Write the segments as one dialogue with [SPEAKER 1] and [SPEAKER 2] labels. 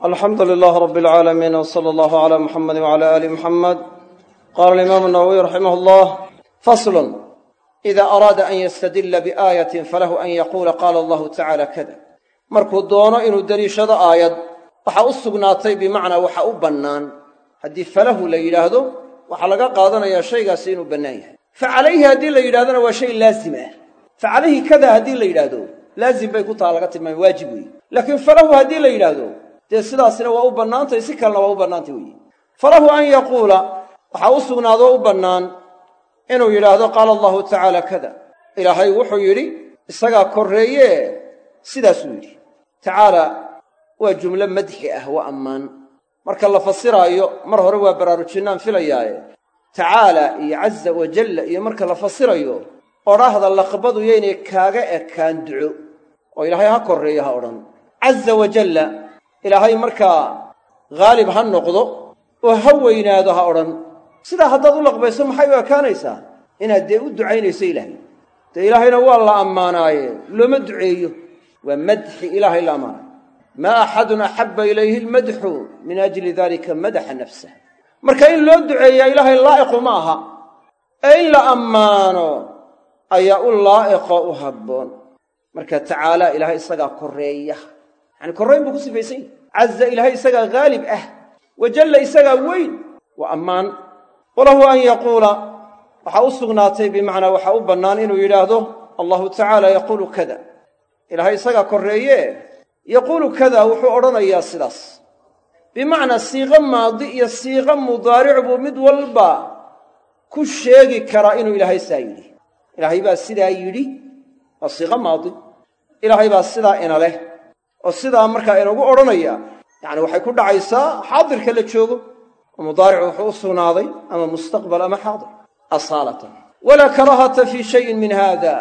[SPEAKER 1] alxamdu lilah rab alcaalamiin wsala allahu cala muxamedi wcala aali muxamed qaala alimaamu nawowiy raximah llah faslun ida araada an yastadila biaayatin falahu an yaquula qaala allahu tacala kada. Markuu doono inuu deliishado aayad waxaa u sugnaatay bimacnaa waxa u bannaan. Haddii falahu la yidhaahdo waxaa laga qaadanayaa shaygaasi inuu bannaan yahay. Fa calayhi haddii la yidhahdona waa shay laazim ah fa calayhi kada haddii la yidhaahdo laazim bay ku taha laga tilmaamay waajib weeye laakiin falahu haddii la yidhaahdo dee sidaasina waa u bannaantay si kalena waa u bannaantay weeye falahu an yaquula waxaa u sugnaadoo u bannaan inuu yidhaahdo qaala allahu tacaala kada. Ilaahay wuxuu yidhi isagaa korreeye sidaasuu yidhi. Tacaala waa jumlo madxi ah waa ammaan. Marka la fasiraayo mar hore waa baraarujinnaan filayaaye. Tacaala iyo caza wajalla iyo marka la fasirayo odhaahda laqbadu yaynay kaaga ekaan duco. Oo ilaahay ha korreeyo ha odhan. Caza wajalla ilaahay markaa haalib ha noqdo oo ha weynaado ha odhan sidaa haddaad u laqbayso maxay u ekaanaysaa? Inaad dee u ducaynayso ilaahay. Dee ilaahayna waa la ammaanaaye looma duceeyo. Waa madxi ilaahay la ammaanayo maa axadun axabba ilayhi lmadxu min ajli dalika madaxa nafsah marka in loo duceeyaa ilaahay laa'iqu ma aha. Ee in la ammaano ayaa u laa'iqo u habboon. Marka tacaala ilaahay isagaa korreeya yacani korrayn buu ku sifaysan yahy caza ilaahay isagaa haalib ah. Wajalla isagaa weyn. Waa ammaan. Walahu an yaquula. Waxaa u sugnaatay bimacnaa waxaa u bannaan inuu yidhaahdo allahu tacaala yaquulu kada. Ilaahay isagaa korreeye yaquulu kada wuxuu odhanayaa sidaas. Bimacnaa siiqo maadi iyo siiqo mudaaric buu mid walba ku sheegi karaa inuu ilaahay saa yidhi. Ilaahay baa sidaa yidhi waa siiqo maadi. Ilaahay baa sidaa ina leh oo sidaa markaa inagu odhanaya yacni waxay ku dhacaysaa xaadirka la joogo oo mudaaricu wuxuu u sugnaaday ama mustaqbal ama xaadir asaalatan. Walaa karaahata fii shayin min haada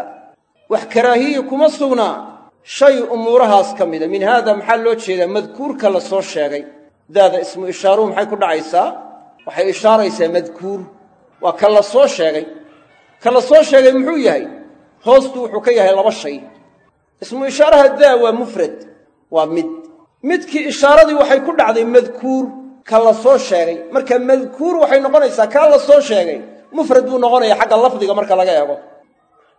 [SPEAKER 1] wax karaahiyi kuma sugnaa shay umuurahaas ka mida. Min haada maxaa loo jeedaa? Madkuurka la soo sheegay. Daada ismu ishaaruhu maxay ku dhacaysaa? Waxay ishaaraysaa madkuur. Waa ka la soo sheegay. Ka la sheegay muxuu yahay? Hoostu wuxuu ka yahay laba shay. Ismu ishaaraha daa waa mufrad waa mid. Midkii ishaaradii waxay ku dhacday madkuur ka la soo sheegay. Marka madkuur waxay noqonaysaa kaa la soo sheegay. Mufrad buu noqonayaa xagga lafdiga marka laga eego.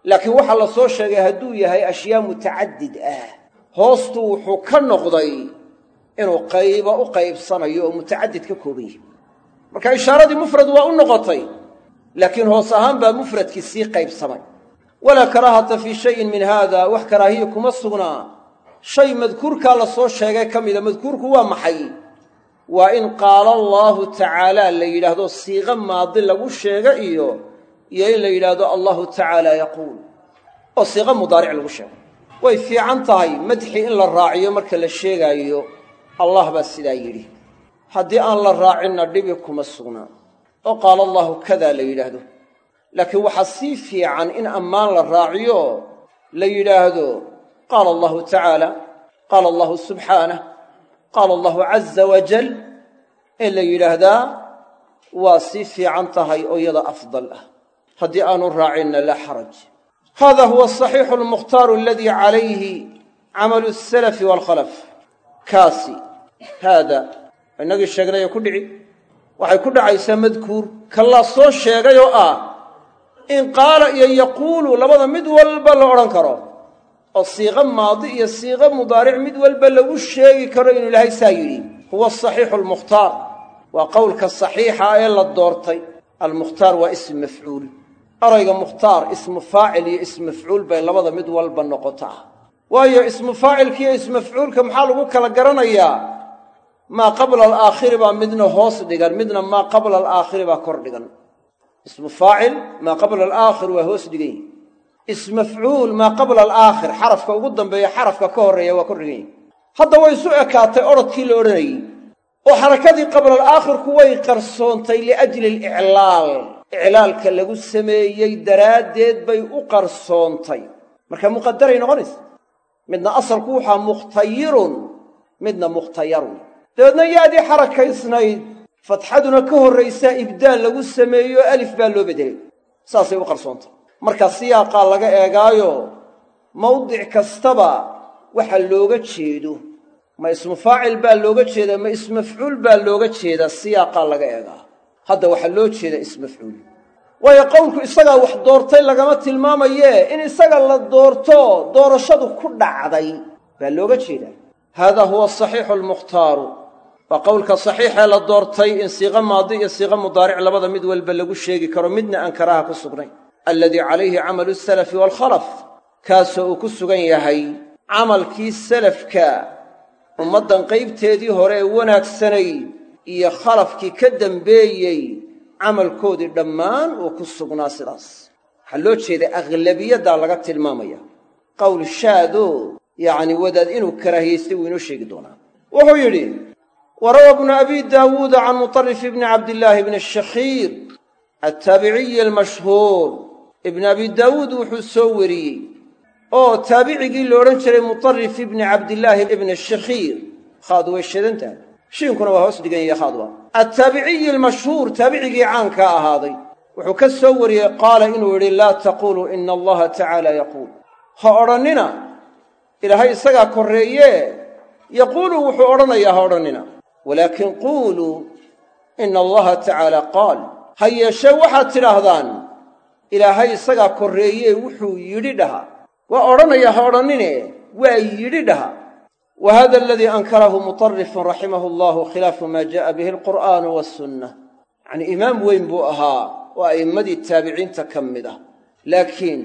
[SPEAKER 1] Laakiin waxa la soo sheegay hadduu yahay ashyaa mutacadid ah. Hoostu wuxuu ka noqday inuu qaybo u qaybsanayo oo mutacadid ka kooban yahay. Marka ishaaradii mufrad waa u noqotay laakiin hoos ahaan baa mufradkii sii qaybsamay. Walaa karaahata fii shayin min haada wax karaahiya kuma sugnaa shay madkuurkaa la soo sheegay ka mida madkuurku waa maxay? Waa in qaala allaahu tacaalaa la yidhaahdo siiqo maadi lagu sheega iyo iyo in la yidhaahdo allahu tacaala yaquul. Oo siiqo mudaaric lagu sheego way fiican tahay madxi in la raaciyo marka la sheegaayo allah baa sidaa yidhi. Haddii aan la raacinna dhibi kuma sugnaa. Oo qaala allaahu kadaa la yidhaahdo. Laakiin waxaa sii fiican in ammaan la raaciyo la yidhaahdo qaala allahu tacaala qaala allahu subxaanah qaala allahu caza wajal in la yidhaahdaa waa sii fiican tahay oo iyada afdal ah haddii aanu raacinna laa xaraj hada huwa asaxiixu almukhtaaru aladii calayhi camalu asalafi waalkhalaf kaasi haada innagii sheegnayee ku dhici waxay ku dhacaysaa madkuur kallaa soo sheegay oo ah in qaala iyo yaquulu labada mid walba la odhan karo oo siiqo maadi iyo siiqo mudaaric mid walba lagu sheegi karo inuu ilaahay saa yidhi huwa asaxiixu almukhtaar waa qowlka saxiixa ee la doortay. Almukhtaar waa ism mafcuul. Erayga mukhtaar ismu faacil iyo ism mafcuul bay labada mid walba noqotaa waayo ismu faacilkiiyo ismafcuulka maxaa lagu kala garanayaa? Maa qabla alaakhiri baa midna hoos dhigan midna maa qabla alaakhiri baa kor dhigan. Ismu faacil maa qabla alaakhir waa hoos dhigan ismafcuul maa qabla alaakhir xarafka ugu dambeeya xarafka ka horreeya waa kor dhigan yihi hadda way isu ekaatay odrodkii la odhanayey oo xarakadii qabla alaakhirku way qarsoontay liajli aliclaal. Iclaalka lagu sameeyey daraaddeed bay u qarsoontay. Marka muqadaray noqonaysa midna asalku waxaa mukhtayirun midna mukhtayarun dabeedna yaadii xarakaysnayd fatxaduna ka horraysaa ibdaal lagu sameeyo alif baa loo beddelay saasay u qarsoontay marka siyaaqaa laga eegaayo mawdic kastaba waxa looga jeedo. Ma ismu faacil baa looga jeedaa ma ismafcuul baa looga jeedaa siyaaqaa laga eegaa. Hadda waxaa loo jeedaa ismafcuul waayo qowlku isagaa wax doortay lagama tilmaamayee in isaga la doorto doorashadu ku dhacday baa looga jeedaa haadaa huwa asaxiixu almukhtaaru waa qowlka saxiixee la doortay in siiqo maadi iyo siiqo mudaaric labada mid walba lagu sheegi karo midna aan karaaha ku sugnayn alladii calayhi camalu salafi waalkhalaf kaasoo uu ku sugan yahay camalkii salafka. Ummaddan qaybteedii hore ee wanaagsanayd iyo khalafkii ka dambeeyey camalkoodii dhammaan uu ku sugnaa sidaas. Waxaa loo jeeda akhlabiyaddaa laga tilmaamaya. Qowl shaado yacni wadaad inuu karaahiyaystay wuu inoo sheegi doonaa. Wuxuu yidhi wa rawa bnu abi daawuuda can mutarif ibni cabdillaahi bni shakhiir attaabiciyi almashhuur ibni abi daawuud wuxuu soo wariyey oo taabicigii la odhan jiray mutarif ibni cabdillaahi ibni shakhiir khaadu way shadan tahay shiinkuna waa hoos dhigan yahay khaaduba attaabiciyi almashhuur taabicigii caankaa ahaaday wuxuu ka soo wariyey qaala inuu yidhi laa taquluu ina allaha tacaala yaquul ha odhannina ilaahay isagaa korreeye. Yaquulu wuxuu odhanayaa ha odhannina walaakin quuluu ina allaha tacaala qaal. Ha yeeshee waxaad tidhaahdaan ilaahay isagaa korreeye wuxuu yidhi dhaha. Waa odhanaya ha odhannine waa yidhi dhaha. Wa hada aladii ankarahu mutarifun raximahu allahu khilaafu maa ja'a bihi alqur'aanu waasunna yacnii imaam weyn buu ahaa oo a'immadii taabiciinta ka mid ah. Laakiin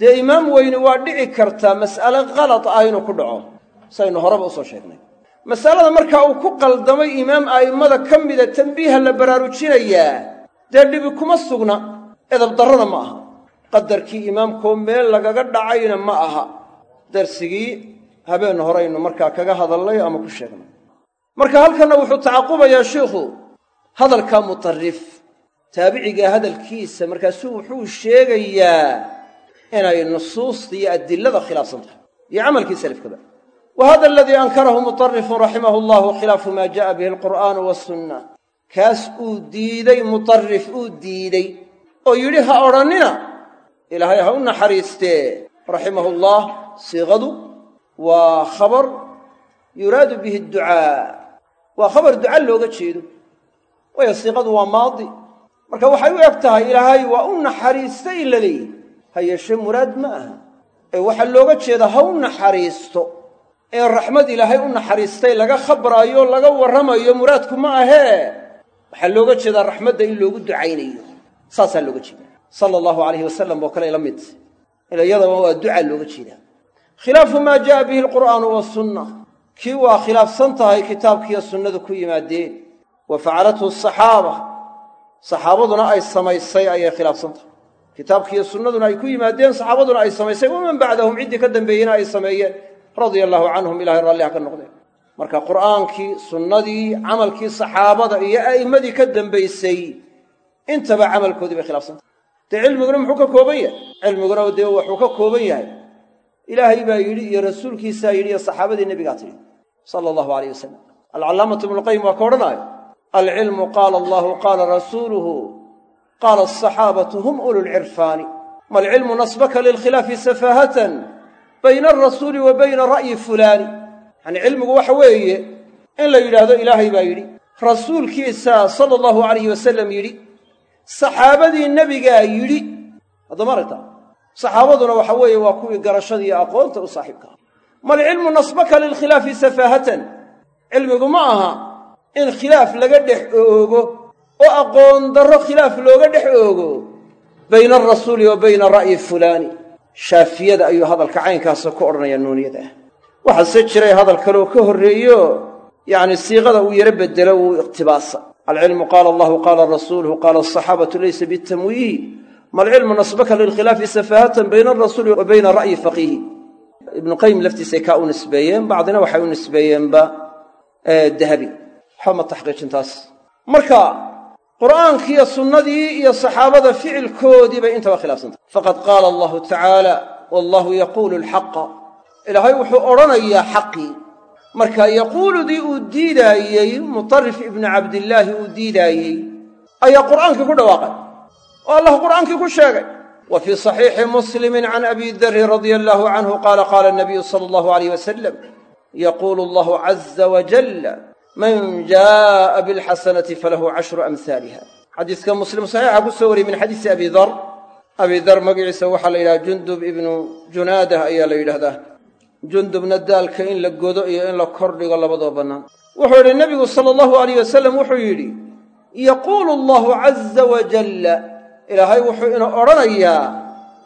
[SPEAKER 1] dee imaam weyni waa dhici kartaa mas'ale kalad ah inuu ku dhaco. Saynu horeba u soo sheegnay. Masalada markaa uu ku qaldamay imaam a'immada ka mida tembiiha la baraarujinayaa dee dhibi kuma sugna edabdarrada ma aha. Qadarkii imaamkoo meel lagaga dhacayna ma aha. Darsigii habeen horeynu markaa kaga hadalnay ama ku sheegnay. Marka halkanna wuxuu tacaqubayaa sheikhu hadalka mutarif taabiciga hadalkiisa markaasuu wuxuu sheegayaa inay nusuusta iyo adilada khilaafsan tahay iyo camalkii salafkaba wa hada aladii ankarahu mutarifun raximahu allahu khilaafu maa ja'a bihi alqur'aanu waasunna kaas uu diiday mutarif uu diidey oo yidhi ha odhannina ilaahay ha u naxariistee. Raximahu llah siiqadu waa khabar yuraadu bihi adducaa waa khabar duca looga jeedo. Waayo siiqadu waa maadi. Marka waxay u eg tahay ilaahay waa u naxariistay in la leeyihi ha yeeshee muraad ma aha. Ee waxaa looga jeedaa ha u naxariisto. Ee raxmad ilaahay u naxariistay laga khabraayo laga warramayo muraadku ma ahee. Waxaa looga jeedaa raxmadda in loogu ducaynayo saasaa looga jeeda sala allahu alayhi wasalam oo kale la mid. Ila iyadaba waa duca looga jeedaa. Khilaafu maa ja'a bihi alqur'aanu waasunna kii waa khilaafsan tahay kitaabkiiyo sunnadu ku yimaadeen. Wa facalathu asaxaaba saxaabaduna ay samaysay ayay khilaafsan tahay. Kitaabkiiyo sunnaduna ay ku yimaadeen saxaabaduna ay samaysay. Waman bacdahum ciddii ka dambeeyena ay sameeyeen. Radia allahu canhum ilahay ralliha ka noqdeen. Marka qur'aankii sunnadii camalkii saxaabada iyo a'immadii ka dambaysay intaba camalkoodii bay khilaafsantah. Dee cilmiguna muxuu ka kooban yahay? Cilmiguna dee wuxuu ka kooban yahay. Ilaahay baa yidhi iyo rasuulkiisaa yidhi iyo saxaabadii nebigaa tidhi sala allahu alayh wasalam alcallaamatu ibnuqayim waa ka odhanaayo alcilmu qaala allahu qaala rasuuluhu qaala asaxaabatu hum ululcirfaani maalcilmu nasbaka lilkhilaafi safaahatan bayna alrasuuli wa bayna ra'yi fulaani. Yacanii cilmigu waxa weeye in la yidhaahdo ilaahay baa yidhi rasuulkiisaa sala allahu alayhi wasalam yidhi saxaabadii nebigaa yidhi haddama aragta saxaabaduna waxa weeye waa kuwii garashada aqoonta u saaxiibka ah malcilmu nasbaka lilkhilaafi safaahatan. Cilmigu ma aha in khilaaf laga dhex oogo oo aqoon darro khilaaf looga dhex oogo bayna alrasuuli wa bayna ra'yi fulaani. Shaafiyada ayuu hadalka caynkaasa ku odhanayaa nuuniyada ah. Waxaase jiray hadal kaleoo ka horreeyo yacni siiqada uu yaro bedelo wuu iqtibaasa alcilmu qaala allahu qaala rasuuluhu qaala asaxaabatu laysa bitamwiihi malcilmu nasbaka lilkhilaafi safaahatan bayna alrasuuli wa bayna ra'yi faqiihi ibnuqayim laftiisay kaa u nisbeeyeen bacdina waxay u nisbeeyeenba dahabi waxba ma taxqiijin taas marka qur'aankiiyo sunnadii iyo saxaabada ficilkoodii bay intaba khilaafsantah faqad qaala allahu tacaala wallahu yaquulu alxaqa ilaahay wuxuu odhanayaa xaqii marka yaquuludii uu diidaayey mutarif ibnu cabdillaahi uu diidaayey ayaa qur'aankii ku dhawaaqay. Oo allah qur'aankii ku sheegay. Wa fii saxiixi muslimin can abi darrin radia allaahu canhu qaala qaala nabiyu sala allahu alayh wasalam yaquulu allahu caza wajalla man jaa'a bilxasanati falahu cashru amhaaliha xadiiska muslim saxiixa ku soo wariyey min xadiisi abi dar. Abi dar magaciisa waxaa la yidhaha jundub ibnu junaadah jundubna daalka in la godo iyo in la kordhigo labadoo bannaan. Wuxuu yidhi nebigu sala allahu alayh wasalam wuxuu yidhi yaquulu allahu caza wajalla ilaahay wuxuu ina odhanayaa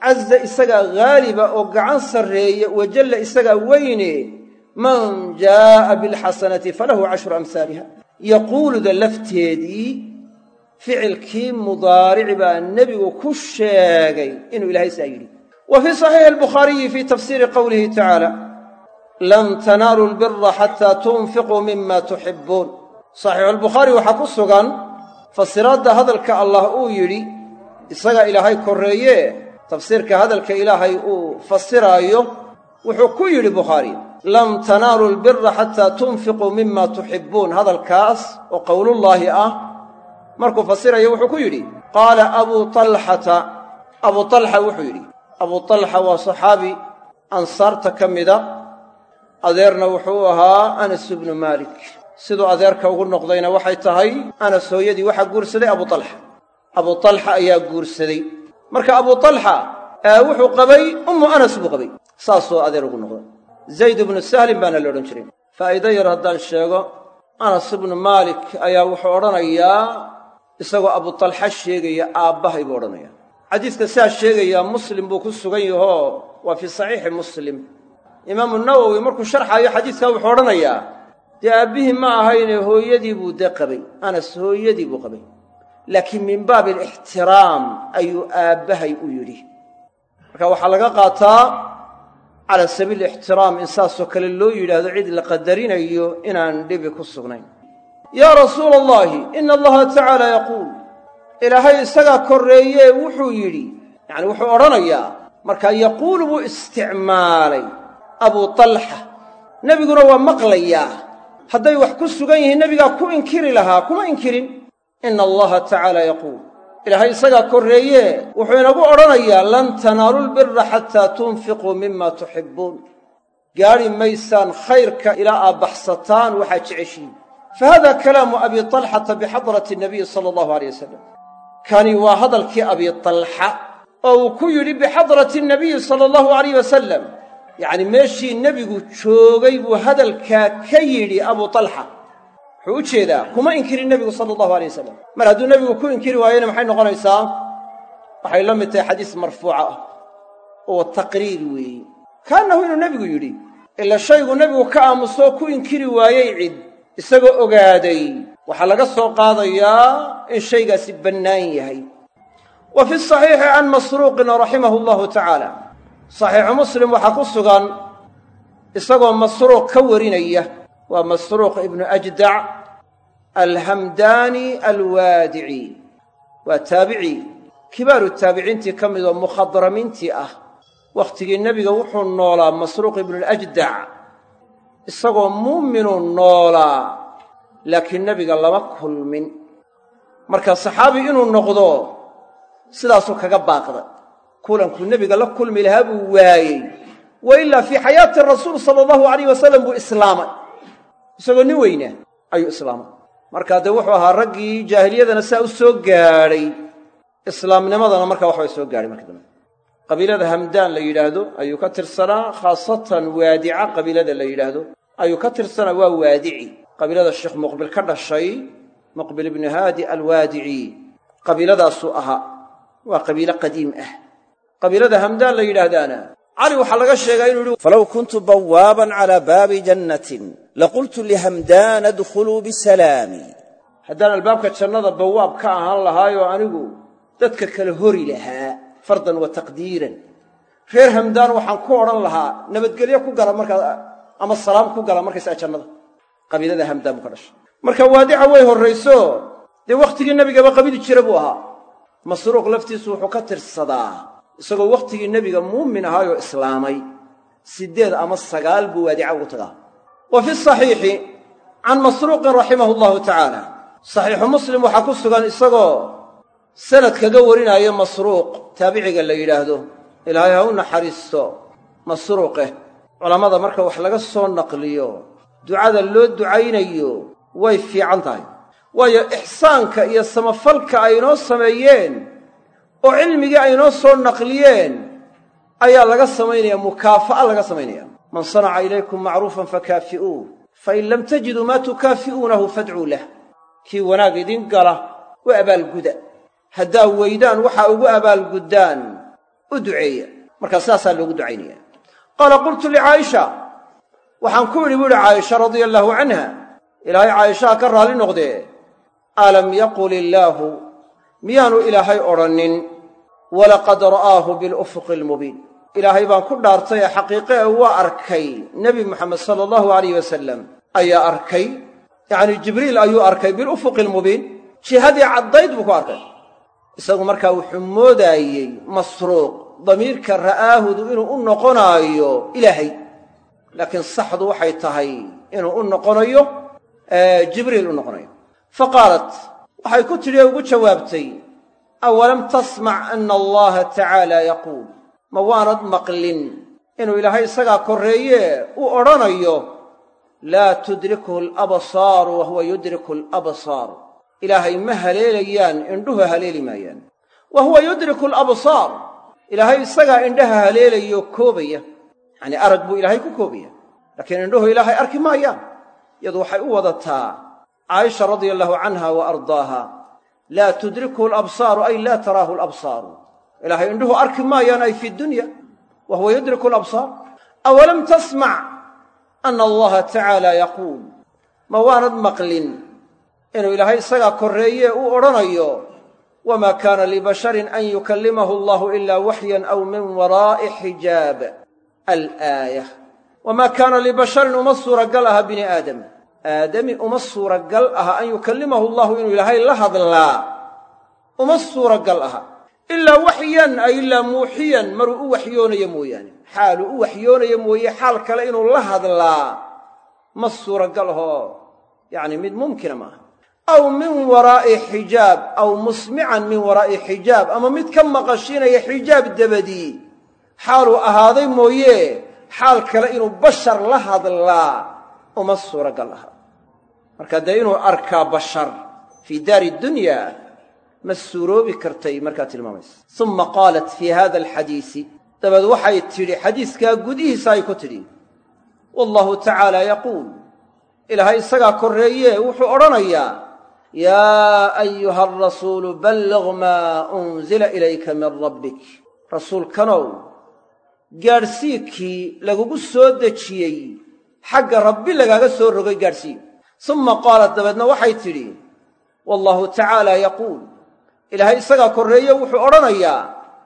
[SPEAKER 1] caza isagaa haaliba oo gacan sarreeya wajalla isagaa weyne man jaa'a bilxasanati falahu cashru amhaaliha yaquuluda lafteedii ficilkii mudaarici baa nebigu ku sheegay inuu ilahay saa yidhi wa fii saxiixi albukhaariyi fii tafsiiri qowlihi tacaala lan tanaaluu lbira xataa tunfiquu mima tuxibbuun saxiixuulbukhaari waxaa ku sugan fasiraadda hadalka allah uu yidhi isaga ilaahay korreeye tafsiirka hadalka ilaahay uu fasiraayo wuxuu ku yidhi bukhaari lan tanaaluu lbira xataa tunfiquu mima tuxibbuun hadalkaas oo qowlullaahi ah markuu fasirayo wuxuu ku yidhi qaala abuu talxata abuu talxa wuxuu yidhi abuu talxa waa saxaabi ansaarta ka mida. Adeerna wuxuu ahaa anas ibnu maalik. Siduu adeerka ugu noqdayna waxay tahay anas hooyadii waxaa guursaday abuu talxa abuu talxa ayaa guursaday. Marka abuu talxa wuxuu qabay ummu anas buu qabay. Saasuu adeer ugu noqday. Zayd ibnu sahlin baana la odhan jiray. Faa'iido yar haddaan sheego anas ibnu maalik ayaa wuxuu odhanayaa isagoo abutalxa sheegaya aabbahay buu odhanaya xadiiska sidaa sheegayaa muslim buu ku sugan yahoo waa fii saxiixi muslim. Imaamu nawowi markuu sharxaayo xadiiskaa wuxuu odhanayaa dee aabbihii ma ahayne hooyadii buu dee qabay anas hooyadii buu qabay. Laakiin min baabi alixtiraam ayuu aabbahay u yidhi. Marka waxaa laga qaataa cala sabiili ixtiraam in saasoo kale loo yidhaahdo cid la qadarinayo inaan dhibi ku sugnayn. Yaa rasuula allaahi ina allaha tacaala yaquul ilaahay isagaa korreeyee wuxuu yidhi yacani wuxuu odhanayaa markaa yaquulu buu isticmaalay abuu talxa nebiguna waa maqlayaa. Hadday wax ku sugan yihiin nebigaa ku inkiri lahaa kuma inkirin. Ina allaha tacaala yaquul. Ilaahay isagaa korreeye wuxuu inagu odhanayaa lan tanaalu lbira xataa tunfiquu mima tuxibbuun gaadhi maysaan khayrka ilaa aad baxsataan waxaad jeceshiin. Fahada kalaamu abi talxata bixadrati nabiyi sala allahu aleyh wasalam kani waa hadalkii abi talxa oo uu ku yidhi bixadrati nabiyi sala allahu alayh wasalam yacni meeshii nebigu joogay buu hadalkaa ka yidhi abuu talxa. Wuxuu u jeedaa kuma inkirin nebigu sala allahu alay wasalam mar hadduu nebigu ku inkiri waayena maxay noqonaysaa? Waxay la mid tahay xadiis marfuuca ah oo taqriir weeye kaannahu inuu nebigu yidhi ila shaygu nebigu ka aamusoo ku inkiri waayey cid isagoo ogaaday waxaa laga soo qaadayaa in shaygaasi bannaan yahay. Wa fi saxiixi can masruuqin raximahu allahu tacaala saxiixu muslim waxaa ku sugan isagoo masruuq ka warinaya. Waa masruuq ibnu ajdac alhamdaani alwaadici waa taabici. Kibaaru taabiciintii ka mid oo mukhadramiintii ah. Wakhtigii nebiga wuxuu noolaa masruuq ibnualajdac isagoo muuminuu noolaa laakiin nebiga lama kulmin. Marka saxaabi inuu noqdo sidaasuu kaga baaqday. Kulankuu nebiga la kulmi lahaa buu waayey wa ilaa fii xayaati rasuul sala allahu alayh wasalam buu islaamay. Isagoo nin weynaa ayuu islaamay. Markaa dee wuxuu ahaa raggii jaahiliyadana saa u soo gaadhay. Islaamnimadana markaa waxbay soo gaadhay markii dambe. Qabiilada hamdaan la yidhaahdo ayuu ka tirsanaa khaasatan waadica qabiilada la yidhaahdo ayuu ka tirsanaa waa waadici qabiilada sheekh muqbil ka dhashay muqbil ibnu haadi alwaadici qabiiladaasuu ahaa waa qabiilo qadiim ah. Qabiilada hamdaan la yidhaahdaana cali waxaa laga sheegaa inuu yihi
[SPEAKER 2] falow kuntu bawaaban calaa baabi jannatin laqultu lihamdaan adkhuluu bisalaami.
[SPEAKER 1] Haddaan albaabka jannada bawaab ka ahaan lahaayoo anigu dadka kala hori lahaa fardan wa taqdiiran. Reer hamdaan waxaan ku odhan lahaa nabadgelyo ku gala markaa ama salaam ku gala markaysaa jannada qabiilada hamdaan buu ka dhashay marka waadica way horrayso dee wakhtigii nebigaba qabili jira buu ahaa. Masruuq laftiisu wuxuu ka tirsadaa isagoo wakhtigii nebiga muumin ahaayoo islaamay. Siddeed ama sagaal buu waadica ugu tagaa. Wa fi saxiixi can masruuqin raximahu allahu tacaala. Saxiixu muslim waxaa ku sugan isagoo sanad kaga warinaayo masruuq taabiciga la yidhaahdo. Ilaahay ha u naxariisto masruuqeh culammada marka wax laga soo naqliyo ducada loo ducaynayo way fiican tahay. Waayo ixsaanka iyo samafalka ay inoo sameeyeen oo cilmigii ay inoo soo naqliyeen ayaa laga samaynaya mukaafa'a laga samaynaya man sanaca ilaykum macruufan fakaafi'uuh fain lam tajiduu maa tukaafi'uunahu fadcuu lah. Kii wanaag idin gala u abaalguda. Haddaa weydaan waxaa ugu abaalguddaan u duceeya. Markaa sidaasaa loogu ducaynaya qaala qultu licaaisha waxaan ku idhi bu uhi caaisha radia allaahu canha ilaahay caaishaha ka raalli noqdee alam yaqul illaahu miyaanu ilaahay odhannin walaqad ra'aahu bilufuqi almubiin. Ilaahay baan ku dhaartay ee xaqiiqe ee waa arkay nebi moxamed sala allahu alayh wasalam ayaa arkay yacnii jibriil ayuu arkay bilufuqi almubiin. Jihadii caddayd buu ku arkay. Isagu markaa wuxuu moodaayey masruuq damiirka ra'aahudu inuu u noqonaayo ilaahay laakiin saxdu waxay tahay inuu u noqonayo jibriil u noqonayo. Fa qaalat waxay ku tidhi ee ugu jawaabtay awalam tasmac ana allaha tacaala yaquul? Ma waanad maqlin? Inuu ilaahay isagaa korreeye u odhanayo laa tudrikuhu alabsaaru wa huwa yudriku alabsaar ilaahay ma haleelayaan indhuhu haleeli maayaan. Wa yudriku alabsaar ilaahay isagaa indhaha haleelayo koobaya yacnii arag buu ilaahay ku koobaya laakiin indhuhu ilaahay arki maayaan. Iyadu waxay u wadataa caaisha radia allahu canha wa ardaaha laa tudrikuhu alabsaaru ay laa taraahu alabsaaru ilaahay indhuhu arki maayaan ay fi dunya wa huwa yudriku alabsaar awalam tasmac ana allaha tacaala yaquul. Ma waanad maqlin inuu ilaahay isagaa korreeye uu odhanayo wamaa kaana libasharin an yukallimahu allahu ilaa waxyan aw min waraa'i xijaab alaaya. Wamaa kaana libasharin uma suuragal aha bini aadam. Aadami uma suuragal aha an yukallimahu allahu inuu ilaahay la hadlaa. Uma suuragal aha. Ilaa waxyan ay ilaa muuxiyan maruu u waxyoonayo mooyaane. Xaaluu u waxyoonayo mooye xaal kale inuu la hadlaa. Ma suuragal ahoo yacni mid mumkina maaha. Aw min waraa'i xijaab aw musmican min waraa'i xijaab ama mid ka maqashiinaya xijaab dabadii xaaluu ahaaday mooye xaal kale inuu bashar la hadlaa uma suuragal aha. Marka dee inuu arkaa bashar fii daari dunya ma suuroobi kartay markaa tilmaamaysa. Uma qaalat fii hada alxadiisi dabeed waxay tidhi xadiiskaa gudihiisa ay ku tidhi wallahu tacaala yaquul ilaahay isagaa korreeye wuxuu odhanayaa yaa ayuha alrasuulu balliq maa unzila ilayka min rabbik. Rasuulkanow gaadhsiikii lagugu soo dejiyey xagga rabbi lagaaga soo rogay gaadhsiig summa qaalat dabeedna waxay tidhi wallahu tacaala yaquul. Ilaahay isagaa korreeye wuxuu odhanayaa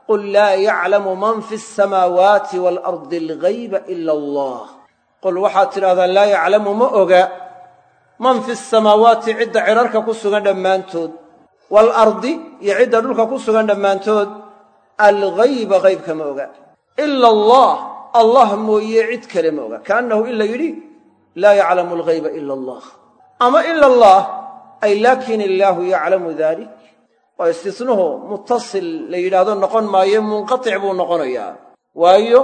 [SPEAKER 1] qul laa yaclamu man fi asamaawaati waalardi algayba ila allah. Qul waxaad tidhahdaa laa yaclamu ma oga man fi asamaawaati cidda cidharka ku sugan dhammaantood waalardi iyo cidda dhulka ku sugan dhammaantood alghayba haybka ma oga ila allah allah mooye cid kale ma oga. Kaannahu in la yidhi laa yaclamu alghayba ila allah. Ama ila allah ay laakin illaahu yaclamu dalik waa istisnuhu muttasil la yidhaahdo noqon maayo munqatic buu noqonayaa. Waayo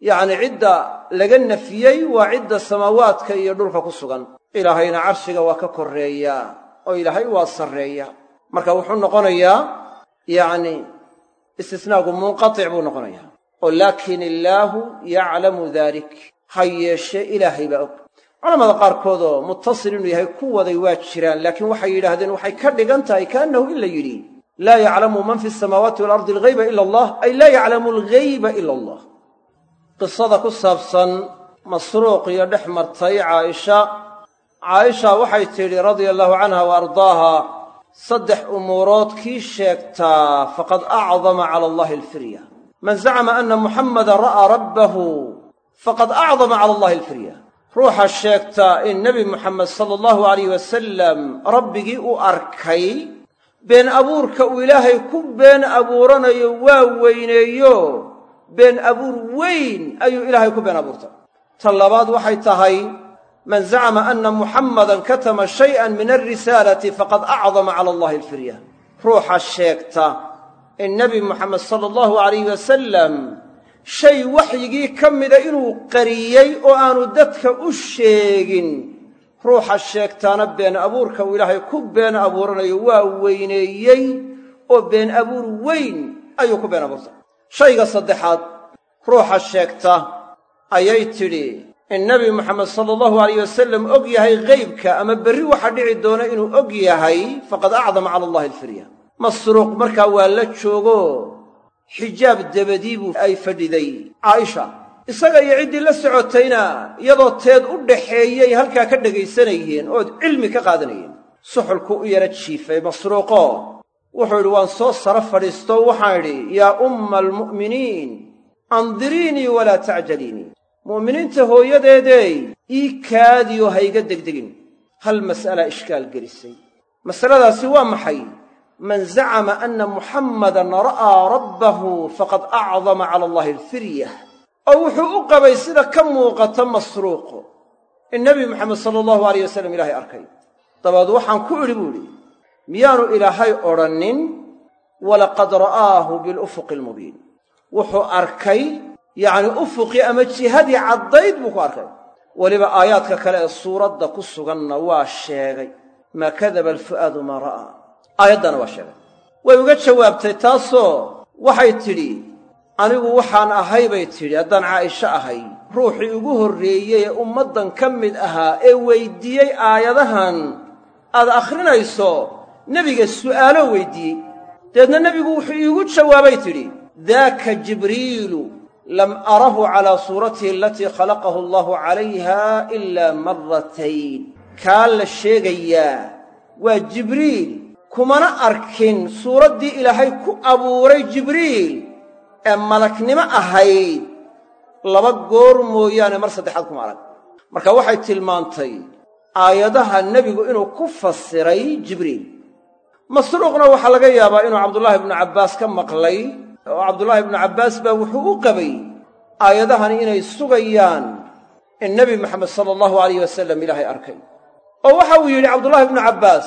[SPEAKER 1] yacni cidda laga nafiyey waa cidda samaawaadka iyo dhulka ku sugan. Ilaahayna carshiga waa ka korreeyaa oo ilaahay waa sarreeya. Marka wuxuu noqonayaa yacni istisnaagu munqatic buu noqonayaa oo laakin illaahu yaclamu dalik ha yeeshe ilaahay baa og. Culamada qaarkoodoo muttasil inuu yahay ku waday waa jiraan laakiin waxay yidhaahdeen waxay ka dhigan tahay kaannahu in la yidhi. Laa yaclamu man fi asamaawaati waalardi alghayba ila allah ay laa yaclamu alghayba ila allah. Qisada ku saabsan masruuq iyo dhex martay caaisha. Caaisha waxay tidhi radia allahu canha wa ardaaha saddex umuurood kii sheegtaa faqad acdama cala allahi alfirya man zacma ana muxammadan ra'aa rabbahu faqad acdama cala allahi alfirya ruuxa sheegtaa in nebi muxamed sala allahu alayh wasalam rabbigii u arkay been abuurka uu ilaahay ku been abuuranayo waa weyneeyo been abuur weyn ayuu ilaahay ku been abuurtay. Tan labaad waxay tahay man zacma ana muxammadan katama shay'an min alrisaalati faqad acdama cala allahi alfirya ruuxa sheegta in nebi muxamed sala allahu alayh wasalam shay waxyigii ka mida inuu qariyey oo aanu dadka u sheegin. Ruuxa sheegtaana been abuurka uu ilaahay ku been abuuranayo waa weyneeyey oo been abuur weyn ayuu ku been abuurtay. Shayga saddexaad ruuxa sheegta ayay tidhi in nebi moxamed sala allahu alayh wasalam og yahay ghaybka ama berri waxa dhici doona inuu og yahay faqad acdama cala allahi alfirya masruuq markaa waa la joogo xijaab dabadii buu ay fadhiday. Caaisha isaga iyo ciddii la socotayna iyadoo teed u dhaxeeyey halkaa ka dhegaysanayeen ood cilmi ka qaadanayeen. Suxulku u yara jiifay masruuqo. Wuxuu idhi waan soo sara fadhiisto waxaan idhi yaa umma almu'miniin andiriinii walaa tacjaliinii. Mu'miniinta hooyadeedeey ii kaadiyo ha iga degdegin. Hal mas'alaa ishkaal gelisay. Masaladaasi waa maxay man zacama anna muxammadan ra'aa rabbahu faqad acdama cala allahi alfiryah. Oo wuxuu u qabay sida ka muuqata masruuq in nebi moxamed sala allahu alayh wasalam ilaahay arkay. Dabeed waxaan ku idhi buu idhi miyaanu ilaahay odhannin? Walaqad ra'aahu bilufuqi almubiin. Wuxuu arkay yacni ufuqii ama jihadii caddayd buu ku arkay. Weliba aayaadka kale ee suuradda ku suganna waa sheegay maa kadaba alfu'aadu maa ra'aa aayaddana waa sheegay. Way uga jawaabtay taasoo waxay tidhi anigu waxaan ahay bay tidhi haddaan caaisho ahay ruuxii ugu horreeyey ee ummaddan ka mid ahaa ee weyddiiyey aayadahan aad akhrinayso nebiga su'aalo weyddiiyey dabeedna nebigu wuxuu iigu jawaabay tidhi daaka jibriilu lam arahu calaa suuratihi alatii khalaqahu allahu calayha ilaa marratayn. Kaa la sheegayaa waa jibriil kumana arkin suuraddii ilaahay ku abuuray jibriil ee malagnimo ahayd laba goor mooyaane mar saddexaad kuma arag. Marka waxay tilmaantay aayadaha nebigu inuu ku fasiray jibriil. Masruuqna waxaa laga yaabaa inuu cabdullaahi ibnu cabbaas ka maqlay oo cabdullaahi ibnu cabbaas baa wuxuu u qabay aayadahani inay sugayaan in nebi moxamed sala allahu alayh wasalam ilaahay arkay. Oo waxa uu yidhi cabdullaahi ibnu cabbaas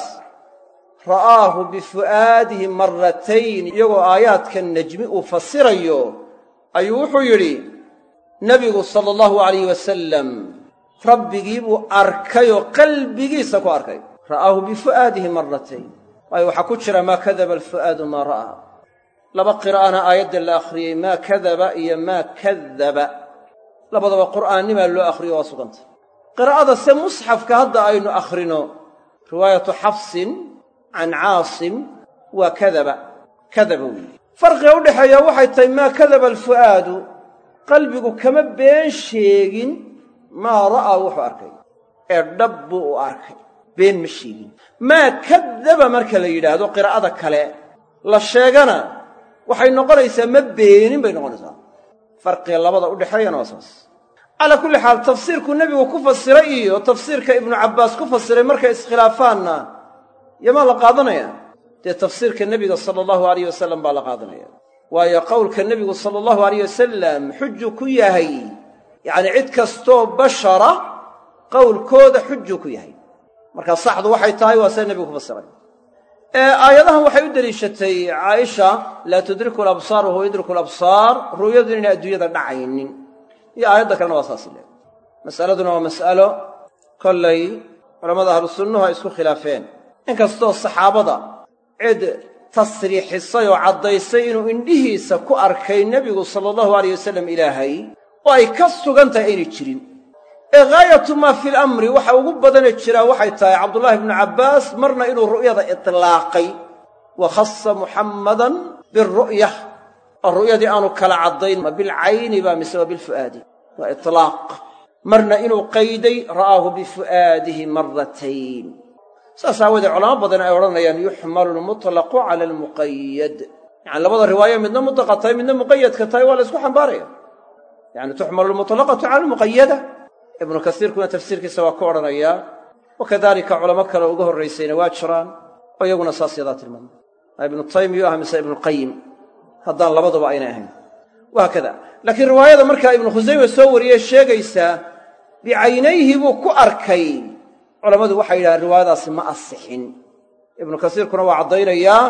[SPEAKER 1] ra'aahu bifu'aadihi marratayn iyagoo aayaadkan nejmi uu fasirayo ayuu wuxuu yidhi nebigu sala allahu alayh wasalam rabbigii buu arkayoo qalbigiisa ku arkay. Ra'aahu bifu'aadihi marratayn. Waayo waxaa ku jira maa kadaba alfu'aadu maa ra'aa. Laba qiraa'ana aayadda la akhriyey maa kadaba iyo maa kadaba. Labadaba qur'aannimaa loo akhriyo waa suganta. Qiraa'ada se musxafka hadda aynu akhrino riwaayatu xafsin can caasim waa kadaba kadaba weeye farqiga u dhexeeya waxay tahay maa kadaba alfu'aadu qalbigu kama been sheegin maa ra'aa wuxuu arkay ee dhab buu u arkay been ma sheegin. Maa kadaba marka la yidhaahdo qiraa'ada kale la sheegana waxay noqonaysaa ma beenin bay noqonaysaa. Farqiga labada u dhexeeyana waa saas. Calaa kulli xaal tafsiirku nebigu ku fasiray iyo tafsiirka ibnu cabbaas ku fasiray markay iskhilaafaanna yomaa la qaadanaya. Dee tafsiirka nebiga sala allahu alayh wasalam baa la qaadanaya. Waayo qowlka nebigu sala allahu alayh wasalam xujju ku yahay yacnii cid kastoo bashara qowlkooda xujju ku yahay. Markaa saxdu waxay tahay waa sida nebigu ku fasiray. Aayadahan waxay u deliishatay caaisha laa tudriku alabsaar wahuwa yudriku alabsaar ru'yadu inay adduunyada dhacaynin. Iyo aayadda kalena waa saasi leeg mas'aladuna waa mas'alo. Kollay culammada ahlu sunnuhu ay isku khilaafeen inkastoo saxaabada cid tasriixisay oo caddaysay inuu indhihiisa ku arkay nebigu sala allahu alayh wasalam ilaahay oo ay ka sugan tahay aynay jirin. Ee ghaayatu maa fi lamri waxa ugu badane jiraa waxay tahay cabdullaahi ibnu cabbaas marna inuu ru'yada itlaaqay. Wa khasa muxammadan biru'ya oo ru'yadii aanu kala caddayn ma bilcayni baa mise waa bilfu'aadi waa itlaaq. Marna inuu qayday ra'aahu bifu'aadihi marratayn saas aawoodee culamo badan ay odhanayaan yuxmalu lmutlaqu cala almuqayad yacani labada riwaayo midna mutlaqa tahay midna muqayadka tahay waa la ysku xambaaraya. Yacani tuxmalu lmutlaqatu cala almuqayada ibnu kasiirkuna tafsiirkiisa waa ku odhanayaa wa kadalika culamo kale uga horraysayna waa jiraan. Oo iyaguna saas yadaa tilmaamay. Maa ibnu taymiyu ah mise ibnuqayim haddaan labaduba aynay ahayn. Wahaakada laakiin riwaayada markaa ibnu khusayme soo wariyey sheegaysaa bicaynayhi buu ku arkay culammadu waxay yidhahdeen riwaayadaasi ma asixin. Ibnu kasiirkuna waa caddaynayaa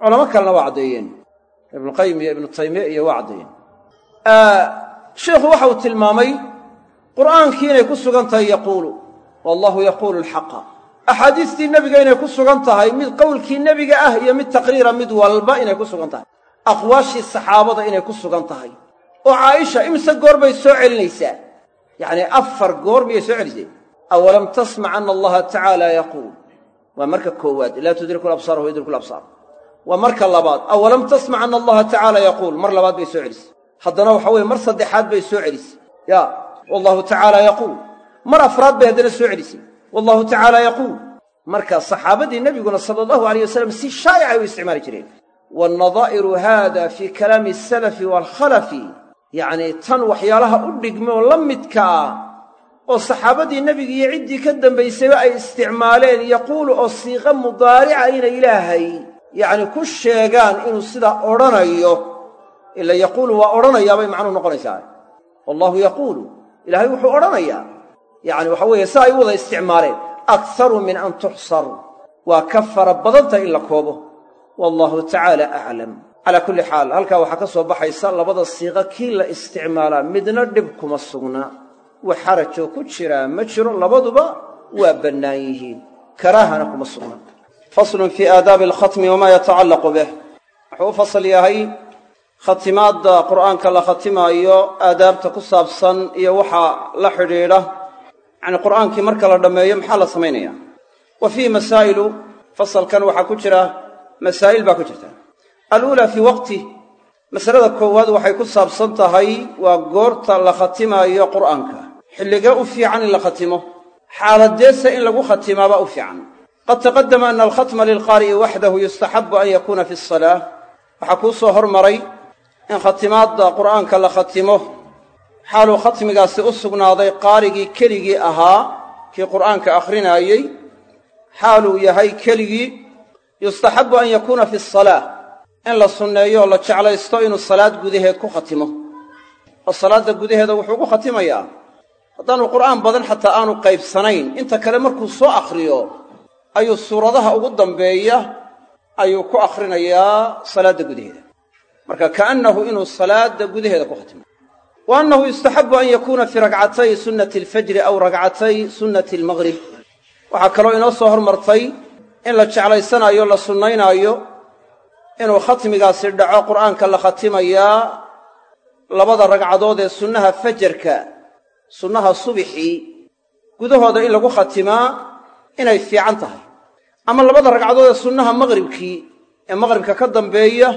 [SPEAKER 1] culamo kalena waa caddeeyeen. Ibnuqayim iyo ibnu taymiya iyo waa caddeeyeen sheikhu waxa uu tilmaamay qur'aankii inay ku sugan tahay yaquulu wallahu yaquulu alxaqa. Axaadiistii nebiga inay ku sugan tahay mid qowlkii nebiga ah iyo mid taqriira mid walba inay ku sugan tahay. Aqwaashii saxaabada inay ku sugan tahay. Oo caaisha imise goor bay soo celinaysaa. Yacnii afar goor miyay soo celisay awalam tasmac ana allaha tacaala yaquul waa marka koowaad laa tudriku labsaar wa yudriku labsaar waa marka labaad awalam tasmac ana allaha tacaala yaquul mar labaad bay soo celisay haddana waxa weye mar saddexaad bay soo celisay ya wallahu tacaala yaquul mar afraad bay haddana soo celisay wallahu tacaala yaquul marka saxaabadii nebiguna sala allahu alayh wasalam si shaa'icay u isticmaali jireen wannadaa'iru haada fii kalaami asalafi waalkhalafi yacnii tan waxyaalaha u dhigma oo la midka ah oo saxaabadii nebiga iyo ciddii ka dambaysayba ay isticmaaleen yaquulu oo siiqa mudaarica inay ilaahay. Yacni ku sheegaan inuu sidaa odhanayo ila yaquulu waa odhanayaa bay macnuhu noqonaysaa. Wallahu yaquulu ilaahay wuxuu odhanayaa. Yacni waxa weeye si ay u wada isticmaaleen. Akharu min an tuxsar waa ka fara badantah in la koobo. Wallahu tacaala aclam calaa kulli xaal halkaa waxaa ka soo baxaysa labada siiqa kii la isticmaalaa midna dhib kuma sugna wax ku jiraa ma jiro labaduba waa bannaan yihiin. Karaahana kuma sugna. Faslun fii aadaabi alkhatmi wamaa yatacallaqu bih. Wuxuu u fasal yahay khatimaadda qur'aanka la khatimaayo aadaabta ku saabsan iyo waxa la xidhiidha. Yacni qur'aankii marka la dhammeeyo maxaa la samaynaya wa fiihi masaa'ilu fasalkan waxaa ku jira masaa'il baa ku jirta. Aluulaa fii waqti masalada koowaad waxay ku saabsan tahay waa goorta la khatimaayo qur'aanka xilligee u fiican in la khatimo. Xaaladeesa in lagu khatimaabaa u fiican. Qad taqadama ana alkhatma lilqaari'i waxdahu yustaxabu an yakuuna fi asalaa waxaa kuu soo hormaray in khatimaadda qur'aanka la khatimo. Xaaluu khatmigaasi u sugnaaday qaarigii keligii ahaa kii qur'aanka akhrinaayey xaaluu yahay keligii yustaxabu an yakuuna fi asalaa in la sunneeyo la jeclaysto inuu salaad gudaheed ku khatimo. Oo salaadda gudaheeda wuxuu ku khatimayaa haddaanu qur'aan badan xataa aanu qaybsanayn inta kale markuu soo akhriyo ayuu suuradaha ugu dambeeya ayuu ku akhrinayaa salaadda gudaheeda. Marka ka'annahu inuu salaadda gudaheeda ku khatimo. Wa annahu yustaxabu an yakuuna fii ragcatay sunnati alfajri aw ragcatay sunnati almaqrib waxaa kaloo inoo soo hormartay in la jeclaysanaayo la sunnaynaayo inuu khatmigaasi dhaco qur'aanka la khatimayaa labada ragcadood ee sunnaha fajarka sunnaha subixii gudahooda in lagu khatimaa inay fiican tahay. Ama labada ragcadood ee sunnaha maqribkii ee maqribka ka dambeeya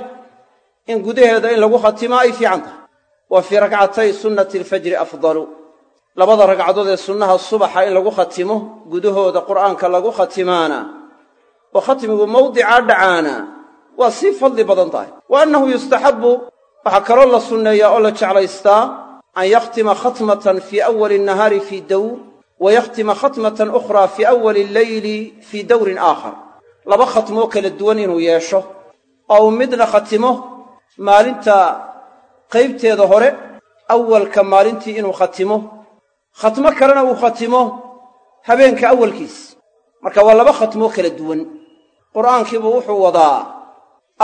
[SPEAKER 1] in gudaheeda in lagu khatimaa ay fiican tahay. Wa fii rakcatay sunnati alfajri afdalu. Labada ragcadood ee sunnaha subaxa in lagu khatimo gudahooda qur'aanka lagu khatimaana. Oo khatmigu mawdicaa dhacaana. Waa sii fadli badan tahay. Wa annahu yustaxabbu waxaa kaloo la sunneeyaa oo la jeclaystaa an yakhtima khatmatan fii awali nahaari fii dawr wa yakhtima khatmatan ukhraa fii awali alleyli fii dawrin aakhar laba khatmoo kala duwan inuu yeesho oo uu midna khatimo maalinta qaybteeda hore awalka maalintii inuu khatimo khatmo kalena uu khatimo habeenka awalkiis marka waa laba khatmoo kala duwan qur'aankiibuu wuxuu wadaa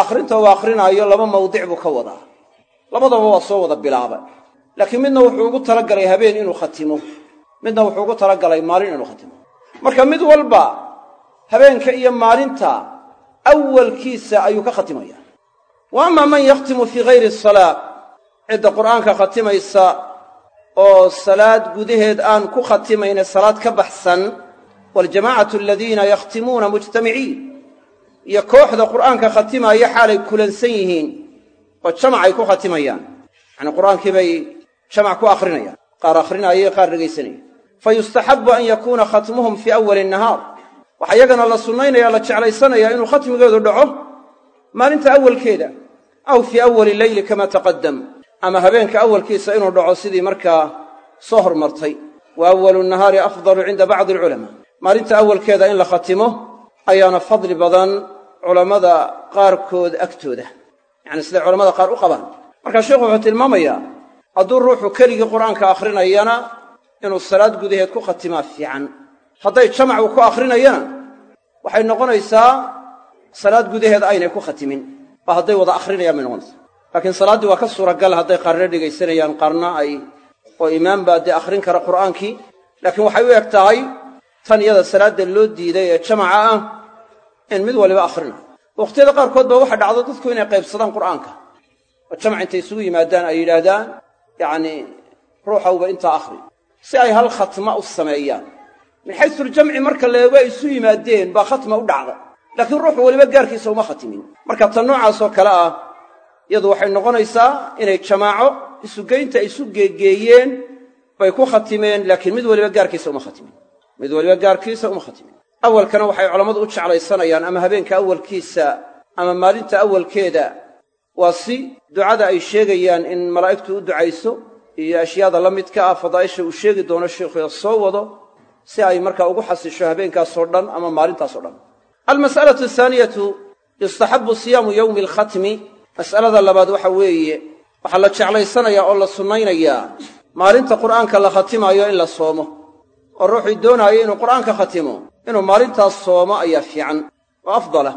[SPEAKER 1] akhrinta uu akhrinaayo laba mawdic buu ka wadaa labadaba waa soo wada bilaaba laakiin midna wuxuu ugu talagalay habeen inuu khatimo. Midna wuxuu ugu talagalay maalin inuu khatimo. Marka mid walba habeenka iyo maalinta awalkiisa ayuu ka khatimaya. Wa ama man yakhtimu fii hayri asalaa cidda qur'aanka khatimaysa oo salaad gudaheed aan ku khatimayne salaad ka baxsan waljamaacatu aladiina yakhtimuuna mujtamiciin iyo kooxda qur'aanka khatimaaya xaalay kulansan yihiin oo jamacay ku khatimayaan yacnii qur'aankii bay jamac ku akhrinayaan qaar akhrinaya qaar dhegaysanaya fa yustaxabbu an yakuuna khatmuhum fii awali nahaar waxaa iyagana la sunnaynaya la jeclaysanayaa inuu khatmigoodu dhaco maalinta awalkeeda aw fii awali leyli kama taqaddam ama habeenka awalkiisa inuu dhaco sidii markaa soo hormartay wa awalu nahaari afdalu cinda bacdi alculamaa maalinta awalkeeda in la khatimo ayaana fadli badan culammada qaarkood agtooda yacani siday culamada qaar u qabaan markaa sheikhu wuxuu tilmaamayaa hadduu ruuxu keligii qur'aanka akhrinayana inuu salaad gudaheed ku khatimaa fiican. Hadday jamac uu ku akhrinayana waxay noqonaysaa salaad gudaheed aynay ku khatimin. Oo hadday wada akhrinayaan bay noqonaysaa. Laakiin salaaddii waa ka suuragal hadday qaarna dhegaysanayaan qaarna ay oo imaam baa dee akhrin kara qur'aankii. Laakiin waxay u eg tahay tan iyada salaadda loo diiday ee jamaca ah in mid waliba akhrina. Waqhtiyada qaarkood ba waxa dhacdo dadku inay qaybsadaan qur'aanka. Oo jamac intay isugu yimaadaan ay yidhaahdaan yacni ruuxawba intaa akhri si ay hal khatma u sameeyaan. Min xaysuuljamci marka leego ay isu yimaadeen baa khatma u dhacda. Laakiin ruuxu weliba gaarkiisa uma khatimin marka tan noocaasoo kale ah iyadu waxay noqonaysaa inay jamaaco isugeynta ay isu geegeeyeen bay ku khatimeen laakiin mid waliba gaarkiisa uma khatimin mid waliba gaarkiisa uma khatimin awalkana waxay culammadu u jeclaysanayaan ama habeenka awalkiisa ama maalinta awalkeeda waa si ducada ay sheegayaan in malaa'igtu u ducayso iyo ashyaada la midka ah fadaa'isha uu sheegi doono sheikhuya soo wado si ay markaa ugu xasisho habeenkaasoo dhan ama maalintaasoo dhan. Almas'alatu ahaaniyatu yustaxabu siyaamu yowmi alkhatmi mas'alada labaad waxa weeye waxaa la jeclaysanayaa oo la sunnaynayaa maalinta qur'aanka la khatimaayo in la soomo oo ruuxii doonaayo inuu qur'aanka khatimo inuu maalintaas soomo ayaa fiican oo afdalah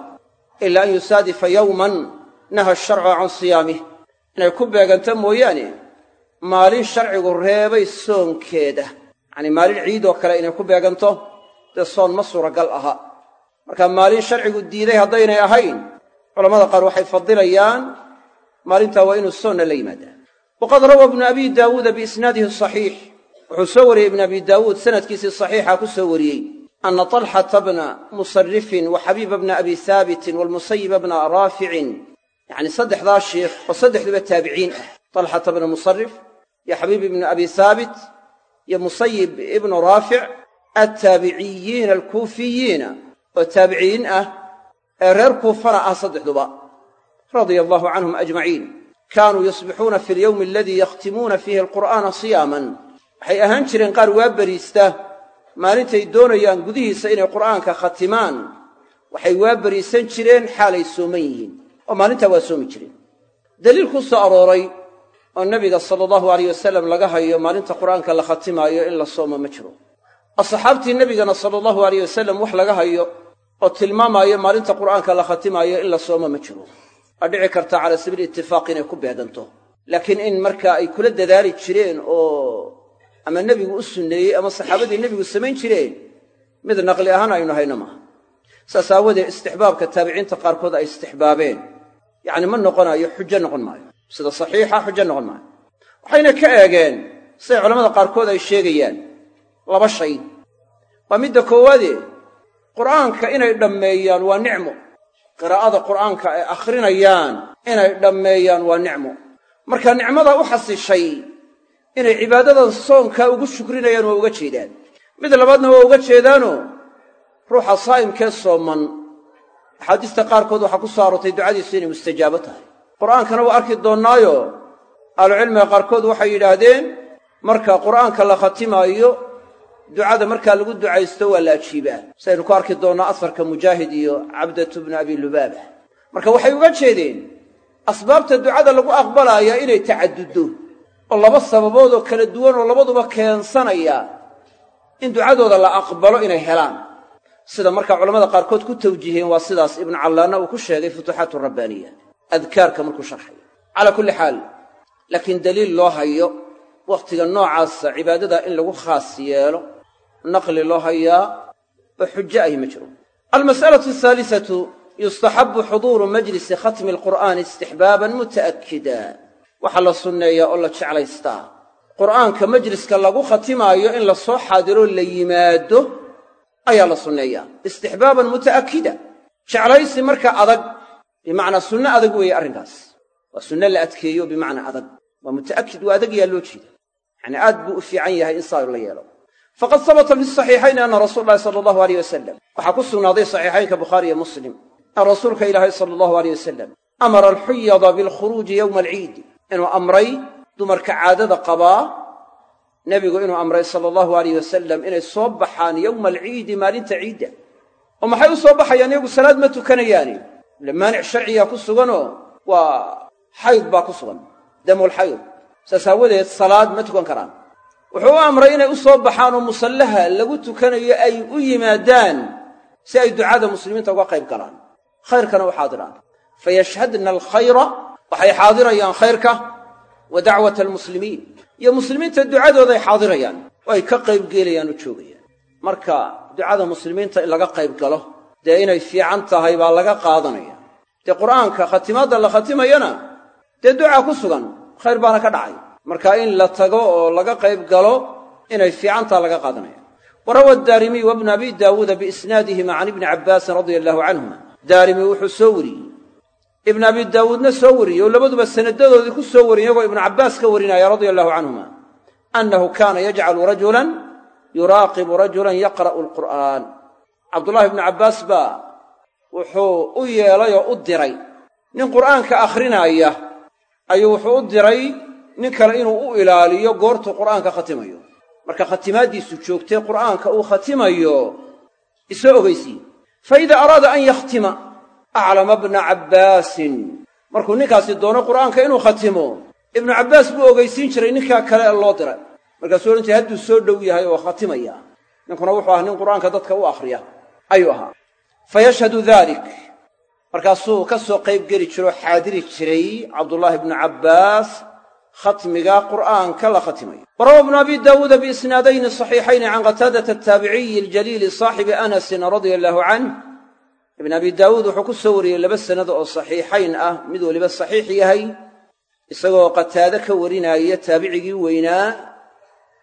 [SPEAKER 1] ilaa an yusaadifa yowman naha asharcu can siyaamih inay ku beeganto mooyaane maalin sharcigu reebay soonkeeda. Yacanii maalin ciid oo kale inay ku beeganto dee soon ma suuragal aha. Marka maalin sharcigu diiday haddaynay ahayn culamada qaar waxay fadilayaan maalintaa waa inuu soonna la yimaadaa. Waqad rawaa ibnu abi daawuuda biisnaadihi saxiix. Wuxuu soo wariyey ibnu abi daawuud sanadkiisii saxiixa ku soo wariyey ana talxata bna musarifin wa xabiiba bna abi haabitin walmusayiba bna raaficin yacni saddexdaa sheikh oo saddexduba taabiciin ah. Talxata bna musarif iyo xabiib ibnu abi haabit iyo musayib ibnu raafic attaabiciyiina alkuufiyiina oo taabiciyiin ah ee reer kuufana ah saddexduba radia allahu canhum ajmaciin. Kaanuu yusbixuuna fi alyowmi aladii yakhtimuuna fiihi alqur'aana siyaaman. Waxay ahaan jireen qaar waa beriista maalintay doonayaan gudihiisa inay qur'aanka khatimaan. Waxay waa jireen xaalay sooman yihiin oo maalintaa waa soomi jireen daliil ku soo arooray oo nebiga sala allahu alayh wasalam laga hayo maalinta qur'aanka la khatimaayo in la soomo ma jiro. Asxaabtii nebigana sala allahu alayh wasalam wax laga hayo oo tilmaamaayo maalinta qur'aanka la khatimaayo in la soomo ma jiro. Waa dhici karta cala sabiili itifaaq inay ku beeganto laakiin in markaa ay kula dadaali jireen oo ama nebigu u sunneeyey ama saxaabadii nebigu samayn jireen mid naqli ahaan aynu hayno maaha saas aawadeed istixbaabka taabiciinta qaarkood ay istixbaabeen yacni ma noqonayo xujo noqon maayo. Sida saxiixa xujo noqon maayo. Waxayna ka eegeen siday culamada qaarkood ay sheegayaan laba shay. Waa midda koowaadee qur'aanka inay dhammeeyaan waa nicmo. Qiraa'ada qur'aanka ay akhrinayaan inay dhammeeyaan waa nicmo. Marka nicmada u xasishay inay cibaadadan soonkaa ugu shukrinayaan waa uga jeedaan. Mid labaadna waa uga jeedaanoo ruuxa saa'imkee sooman axaadiista qaarkood waxaa ku soo aroortay ducadiisu inay mustajaabo tahay. Qur'aankana waa arki doonnaayo ahlucilmiga qaarkood waxay yidhaahdeen marka qur'aanka la khatimaayo ducada markaa lagu ducaysto waa la ajiibaa saynu ku arki doonnaa asarka mujaahid iyo cabdatu bnu abi lubaaba. Marka waxay uga jeedeen asbaabta ducada lagu aqbalaaya inay tacaduddo oo laba sababood oo kala duwan oo labaduba keensanaya in ducadooda la aqbalo inay helaan sida markaa culamada qaarkood ku tawjiiheen waa sidaas ibnu callaanna uu ku sheegay futuuxaat rabbaaniya adkaarka markuu sharxayo calaa kulli xaal laakiin daliil loo hayo wakhtiga noocaasa cibaadada in lagu khaas yeelo naqli loo hayaa oo xujo ahi ma jiro. Almas'alatu ahaalisatu yustaxabu xuduuru majlisi khatmi alqur'aani istixbaaban muta'akkida. Waxaa la sunneeyaa oo la jeclaystaa. Qur'aanka majliska lagu khatimaayo in la soo xaadiroo la yimaado ayaa la sunneeyaa istixbaaban muta'akkida. Jeclaysi marka adag bimacnaa sunno adag weeye arrinkaas. Waa sunno la adkeeyo bimacnaa adag. Waa muta'akid waa adag yaa loo jeeda. Yacnii aad buu u fiican yahay in saa la yeelo. Faqad sabata fi saxiixayn anna rasuula llahi sala allahu aleyh wasalam waxaa ku sugnaaday saxiixaynka bukhaari iyo muslim. An rasuulka ilaahay sala allahu aleyh wasalam amara alxuyada bilkhuruuji yowma alciidi inuu amray dumarka caadada qabaa nebigu inuu amray sala allahu aleyh wasalam inay soo baxaan yowma alciidi maalinta ciidda. oo maxay u soo baxayaan? Iyagu salaad ma tukanayaani. Ile maanic sharciyaa ku suganoo waa xayd baa ku sugan damulxayd saas aawadeed salaad ma tukan karaan. Wuxuu u amray inay u soo baxaan oo musallaha lagu tukanayo ay u yimaadaan si ay ducada muslimiinta uga qayb galaan. Khayrkana u xaadiraan fayashhadna alkhayra waxay xaadirayaan khayrka wa dacwata almuslimiin iyo muslimiinta ducadooday xaadirayaan oo ay ka qaybgeelayaan oo joogayaan marka ducada muslimiinta in laga qayb galo dee inay fiican tahay baa laga qaadanaya dee qur'aanka khatimaadda la khatimayana dee ducaa ku sugan khayr baana ka dhacay marka in la tago oo laga qayb galo inay fiicantaha laga qaadanaya wa rawa daarimiy wabnu abi daawuuda biisnaadihima can ibni cabbaasin radia allahu canhuma daarimi wuxuu soo wariyey ibn abi daawuudna soo wariyey oo labaduba sanadadoodii ku soo wariyey iyagoo ibnu cabbaas ka warinaya radia allahu canhuma annahu kaana yajcalu rajulan yuraaqibu rajulan yaqra'u alqur'aan. Cabdullahi ibnu cabbaas baa wuxuu u yeelay oo u diray nin qur'aanka akhrinaaya ayuu wuxuu u diray nin kale inuu u ilaaliyo goortuu qur'aanka khatimayo. Marka khatimaaddiisu joogtay qur'aanka uu khatimayo isoo ogeysiiye fa idaa araada an yakhtima aclama bna cabbaasin markuu ninkaasi doono qur'aanka inuu khatimo ibnu cabbaas buu ogeysiin jiray ninkaa kale ee loo diray markaasuu odhan jiray hadduu soo dhow yahay oo khatimaya ninkuna wuxuu ahaa nin qur'aanka dadka u akhriya ayuu ahaa fa yashhadu dalik markaasuu ka soo qayb geli oo xaadiri jiray cabdullaahi bnu cabbaas khatmiga qur'aanka la khatimayo wa rawa ibnu abi daawuuda biisnaadayni saxiixayni can qataadata ataabiciyi aljaliili saaxibi anasin radia allahu canh ibn abi daawuud wuxuu ku soo wariyey laba sannado oo saxiixayn ah. Mid weliba saxiix yahay isagoo qataade ka warinaya taabicigii weynaa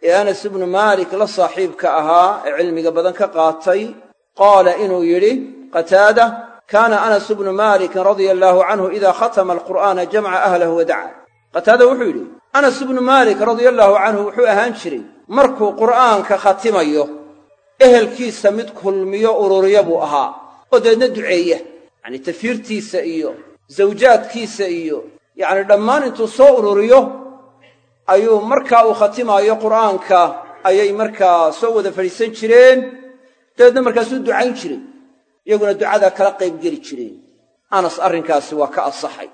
[SPEAKER 1] ee anas ibnu maalik la saaxiibka ahaa ee cilmiga badan ka qaatay. Qaala inuu yidhi qataada kaana anas ibnu maalikin radia allaahu canhu idaa khatama alqur'aana jamca ahlahu wa daca. Qataada wuxuu yidhi anas ibnu maalik radia allaahu canhu wuxuu ahaan jiray markuu qur'aanka khatimayo ehelkiisa mid kulmiyo ururiya buu ahaa oo dabeedna duceeya. Yacni tafiirtiisa iyo zawjaadkiisa iyo yacni dhammaan intuu soo ururiyo ayuu markaa uu khatimaayo qur'aanka ayay markaa soo wada fadhiisan jireen dabeedna markaasuu ducayn jiray. Iyaguna ducadaa kala qaybgeli jireen. Anas arrinkaasi waa ka ansaxay.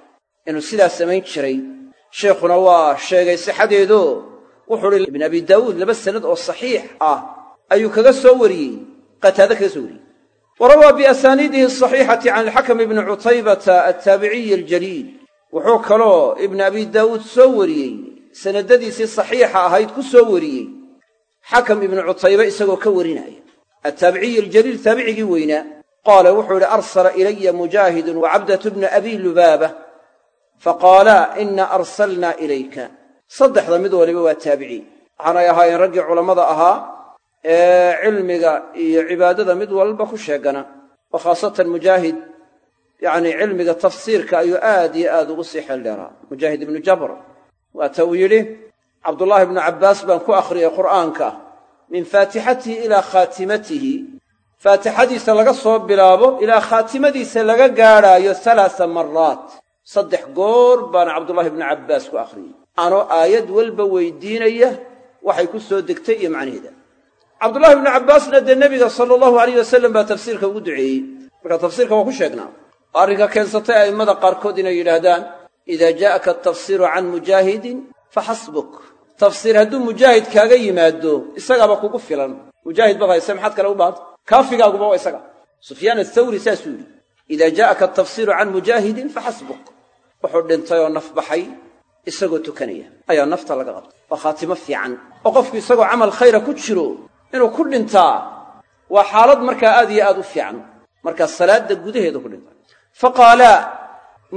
[SPEAKER 1] Inuu sidaa samayn jiray. Sheikhuna waa sheegay sixadeedo. Wuxuu uhi ibn abi daawuud laba sannad oo saxiix ah ayuu kaga soo wariyey. Qataade kaga soo wariyey wa rawaa biasaaniidihi asaxiixati can alxakam ibni cutaybata altaabiciyi aljaliil wuxuu kaloo ibnu abi daawuud soo wariyey sanadadiisii saxiixa ahayd ku soo wariyey xakam ibnu cutaybe isagoo ka warinaya attaabiciyi aljaliil taabicigii weynaa qaala wuxuu yidhi arsala ilaya mujaahidun wa cabdatu bnu abi lubaaba faqaalaa ina arsalnaa ilayka saddexda mid waliba waa taabici waxaanay ahaayeen raggii culammada ahaa ee cilmiga iyo cibaadada mid walba ku sheegana oo khaasatan mujaahid yacnii cilmiga tafsiirka ayuu aad iyo aad ugu sii xeel dheeraa mujaahid ibnu jabr waata uu yidhi cabdullaahi ibnu cabbaas baan ku akhriyay qur'aanka min faatixatihi ilaa khaatimatihi. Faatixadiisa laga soo bilaabo ilaa khaatimadiisa laga gaadhaayo halaasa maraat saddex goor baana cabdullahi ibnu cabbaas ku akhriyey anoo aayad walba weydiinaya waxay ku soo degtay iyo macnaheeda cabdullahi ibnu cabbaasna dee nebiga sala allahu alayh wasalam baa tafsiirka ugu duceeyey. Marka tafsiirka waa ku sheegnaa. Oo arrinka keensatay a'immada qaarkood inay yidhaahdaan idaa jaa'aka atafsiiru can mujaahidin faxasbuk. Tafsiir hadduu mujaahid kaaga yimaado isagaaba kugu filan. Mujaahid baad hayse maxaad kale u baahanta kaafigaaguba waa isaga. Sufyaan athawri saasuu yidhi idaa jaa'aka atafsiiru can mujaahidin faxasbuk. Wuxuu dhintay oo naf baxay isagoo tukanaya. Ayaa nafta laga qabtay. Waa khaatimo fiican. Oo qofku isagoo camal khayra ku jiro inuu ku dhintaa waa xaalad markaa aad iyo aad u fiican markaa salaadda gudaheeda ku dhinta. Fa qaalaa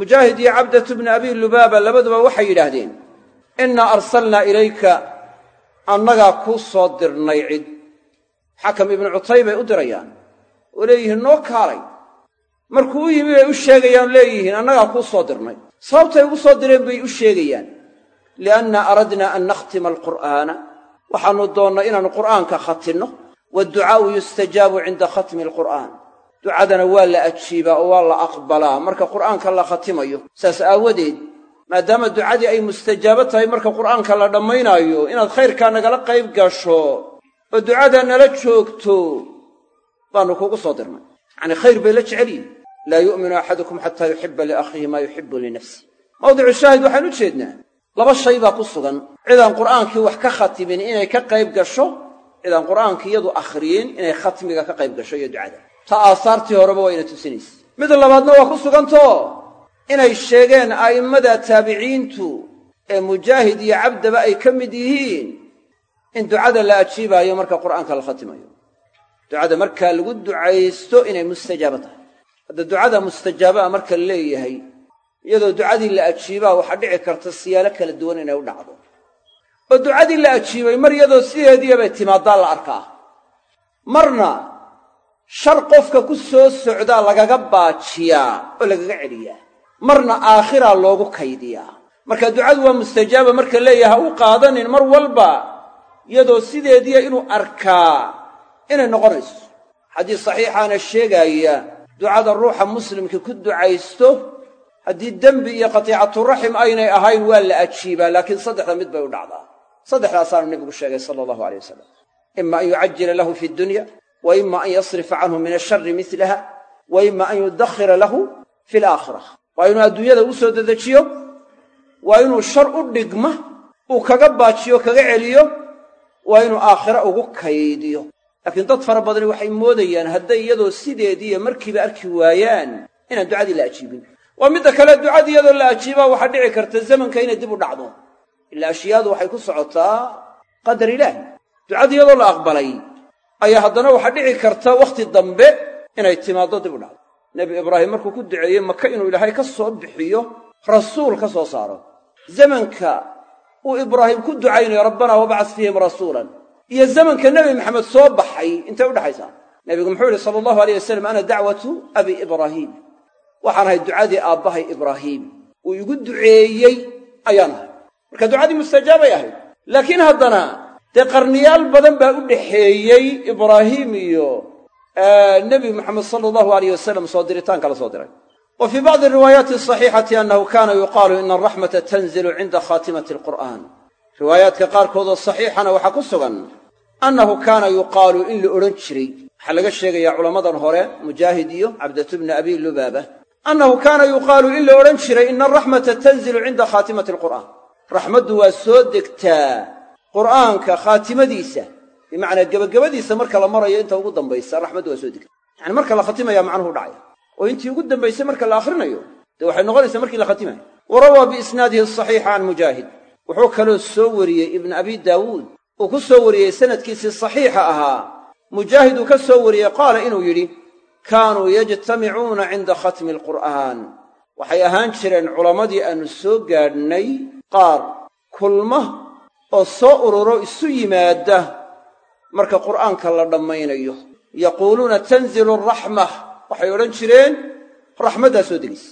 [SPEAKER 1] mujaahid iyo cabdatu bnu abi lubaaba labaduba waxay yidhaahdeen innaa arsalnaa ilayka annagaa kuu soo dirnay cid. Xakam ibnu cutaybay u dirayaan oo leeyihiin noo kaalay. Markuu u yimi bay u sheegayaan leeyihiin annagaa kuu soo dirnay. Sababtay ugu soo direen bay u sheegayaan lianna aradnaa an nakhtima alqur'aana waxaannu doonnay inaannu qur'aanka khatinno waadducaa'u yustajaabu cinda khatmi alqur'aan. Ducadana waa la ajiibaa oo waa la aqbalaa. Marka qur'aanka la khatimayo saas aawadeed maadaama ducadii ay mustajaabo tahay marka qur'aanka la dhammaynaayo inaad khayrkaa nagala qayb gasho oo ducadaa nala joogto baannu kugu soo dirnay. Yacanii khayr bay la jecel yihiin laa yu'minu axadukum xataa yuxiba liakhiihi maa yuxibu linafsi mawdicu shaahid waxaan u jeednaa laba shay baa ku sugan. Cidaan qur'aankii wax ka khatimin inay ka qayb gasho cidaan qur'aankii iyadu akhriyin inay khatmiga ka qayb gasho iyo ducada. Ta aasaartii horeba waa ina tusinaysa mid labaadna waa ku sugantoo? Inay sheegeen a'immada taabiciintu ee mujaahid iyo cabdaba ay ka mid yihiin in ducada la ajiibaayo marka qur'aanka la khatimayo. Ducada markaa lagu ducaysto inay mustajaabo tahay. Hadda ducada mustajaabaa marka la leeyahay iyadoo ducadii la ajiibaa waxaa dhici karta siyaalo kala duwan inay u dhacdo. Oo ducadii la ajiibay mar iyadoo sideediibay timaaddaa la arkaa. Marna shar qofka ku soo socdaa lagaga baajiyaa oo lagaga celiyaa. Marna aakhiraa loogu kaydiyaa. Marka ducadu waa mustajaaba marka leeyahay ha u qaadanin mar walba iyadoo sideediiya inuu arkaa inay noqonayso. Xadiis saxiixaana sheegaaya ducada ruuxa muslimka ku ducaysto haddii dembi iyo qatiicaturaxim aynay ahayn waa la ajiibaa laakiin saddexda mid bay u dhacdaa. Saddexdaasaanu nebigu sheegay sala allahu alay wasalam ima an yucajila lahu fi dunya wa ima an yasrifa canhu min ashari milaha wa ima an yudakhira lahu fi alaakhira waa inuu adduunyada u soo dedejiyo waa inuu shar u dhigma uu kaga baajiyo kaga celiyo waa inuu aakhira ugu kaydiyo. Laakiin dad fara badani waxay moodayaan hadday iyadoo sideediiyo markiiba arki waayaan inaan ducadii la ajiibin waa midda kale ducadii iyadoo la ajiibaa waxaa dhici karta zamanka inay dib u dhacdo. Ilaa ashyaadu waxay ku socotaa qadar ilaah. Ducadii iyadoo la aqbalay ayaa haddana waxaa dhici karta wakhti dambe inay timaaddo dib u dhacdo. Nebi ibraahim markuu ku duceeyey maka inuu ilaahay ka soo bixiyo rasuul ka soo saaro. Zamanka uu ibraahim ku ducaynayo rabbanaa wabacas fiihim rasuulan. Iyo zamanka nebi maxamed soo baxay intay udhaxaysaa nebigu muxuu yidhi sala allahu aleyh wasalam ana dacwatu abi ibraahiim waxaan ahay ducadii aabbahay ibraahiim uu igu duceeyey ayaan ahay. Marka ducadii mustajaabay ahayd laakiin haddana dee qarniyaal badan baa u dhaxeeyey ibraahiim iyo nebi moxamed sala allahu aleyh wasalam soo diritaanka la soo diray. Wa fii bacdi riwaayaati asaxiixati annahu kaana yuqaalu ina araxmata tanzilu cinda khaatimati alqur'aan riwaayaadka qaarkoodoo saxiixana waxaa ku sugan annahu kaana yuqaalu in la odhan jiray. Waxaa laga sheegayaa culammadan hore mujaahid iyo cabdatu bni abi lubaaba annahu kaana yuqaalu in la odhan jiray ina araxmata tanzilu cinda khaatimati alqur'aan raxmaddu waa soo degtaa qur'aanka khaatimadiisa bimacnaa gebagabadiisa marka la marayo inta ugu dambaysa raxmaddu waa soo degtaa yacani marka la khatimaya macnuhu dhacaya oo intii ugu dambaysay marka la akhrinayo dee waxay noqonaysaa markii la khatimayo wa rawaa biisnaadihi asaxiixa can mujaahid wuxuu kaloo soo wariyey ibnu abi daawuud uu ku soo wariyey sanadkiisii saxiixa ahaa mujaahid uu ka soo wariyey qaala inuu yidhi kaanuu yajtamicuuna cinda khatmi alqur'aan. Waxay ahaan jireen culammadii aannu soo gaadhnay qaar kulma oo soo ururo isu yimaadda marka qur'aanka la dhammaynayo. Yaquuluuna tanzilu araxma waxay odhan jireen raxmaddaa soo degaysa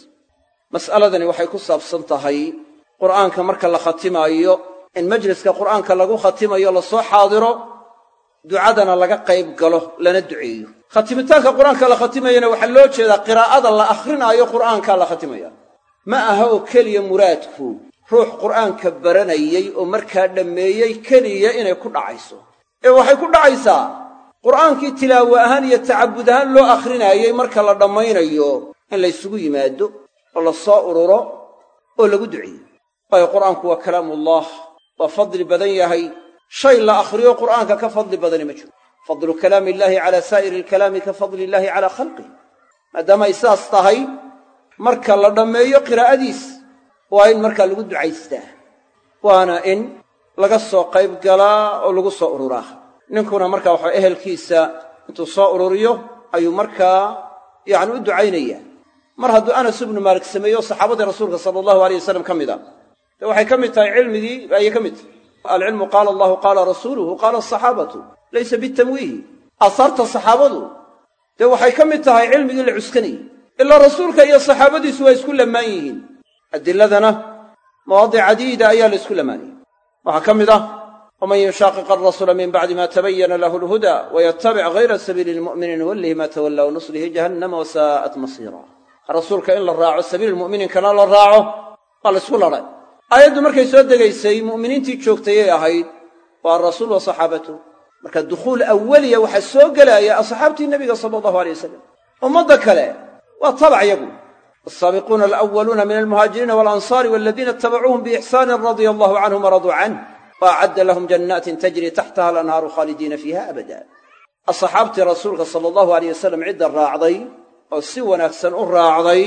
[SPEAKER 1] mas'aladani waxay ku saabsan tahay qur'aanka marka la khatimaayo in majliska qur'aanka lagu khatimayo la soo xaadiro ducadana laga qayb galo lana duceeyo. Khatimitaanka qur'aanka la khatimayana waxaa loo jeedaa qiraa'ada la akhrinaayo qur'aankaa la khatimaya. Ma aha oo keliya muraadku ruux qur'aanka baranayey oo markaa dhammeeyey keliya inay ku dhacayso. Ee waxay ku dhacaysaa. Qur'aankii tilaawo ahaan iyo tacabud ahaan loo akhrinaayey marka la dhammaynayo in laysugu yimaado oo la soo ururo oo lagu duceeyo. Waayo qur'aanku waa kalaamuullah waa fadli badan yahay shay la akhriyo qur'aanka ka fadli badani ma jiro. Fadlu kalaami illaahi calaa saa'iri alkalaami ka fadli illaahi calaa khalqihi maadaamay sidaas tahay marka la dhammeeyo qiraa'adiis waa in markaa lagu ducaystaa. Waana in laga soo qayb galaa oo lagu soo ururaa. Ninkuna markaa waxaa ehelkiisa intuu soo ururiyo ayuu markaa yacni u ducaynayaa mar hadduu anas ibnu maalik sameeyo saxaabadii rasuulka sala allahu aleyh wasalam ka mid a. De waxay ka mid tahay cilmigii ayay ka mid alcilmu qaala allahu qaala rasuuluhu qaala asaxaabatu laysa bitamwiihi aasaarta saxaabadu dee waxay ka mid tahay cilmigii la cuskanayey ilaa rasuulka iyo saxaabadiisu waa isku lamaan yihiin. Adiladana mawaadic cadiida ayaa la isku lamaanayey waxaa ka mid ah waman yushaaqiq alrasuula min bacdi ma tabayana lahu alhuda wayatabic hayra sabiili lmu'miniin nuwallihi ma tawalla wanuslihi jahannama wasaa'at masiira rasuulka in la raaco sabiililmu'miniinkana la raaco waa la isku ladhay aayaddu markay soo degaysay mu'miniintii joogtayay ahayd waa arasuul wa saxaabatuh marka dukhuul awaliya waxaa soo gelaya asxaabtii nebiga sala allahu alay wasalam ummadda kale waa tabac yagu alsaabiquuna alأwaluuna min almuhaajiriina walansaari waladiina itabacuuhum biixsaanin radia allahu canhum waraduu canh wa acadda lahum jannaatin tajri taxtaha alanhaaru khaalidiina fiiha abada. Asxaabtii rasuulka sala allahu aleyh wasalam cidda raacday oo si wanaagsan u raacday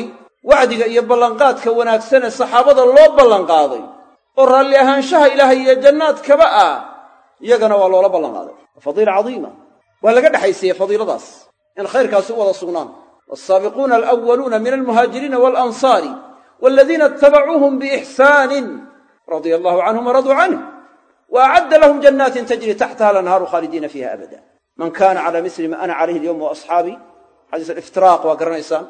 [SPEAKER 1] wacdiga iyo ballanqaadka wanaagsan ee saxaabada loo ballanqaaday oo raalli ahaanshaha ilaahay iyo jannaadkaba ah iyagana waa loola ballanqaaday. Fadiila cadiima. Waa laga dhexaysiiyey fadiiladaas. In khayrkaasi u wada sugnaan. Walsaabiquuna alأwaluuna min almuhaajiriina waalansaari waladiina itabacuuhum biixsaanin radia allahu canhum waraduu canh wa acadda lahum jannaatin tajri taxtaha alanhaaru khaalidiina fiiha abada. Man kana cala misli ma ana calayhi alyowm waasxaabii xadiis aliftiraaq waa garanaysaan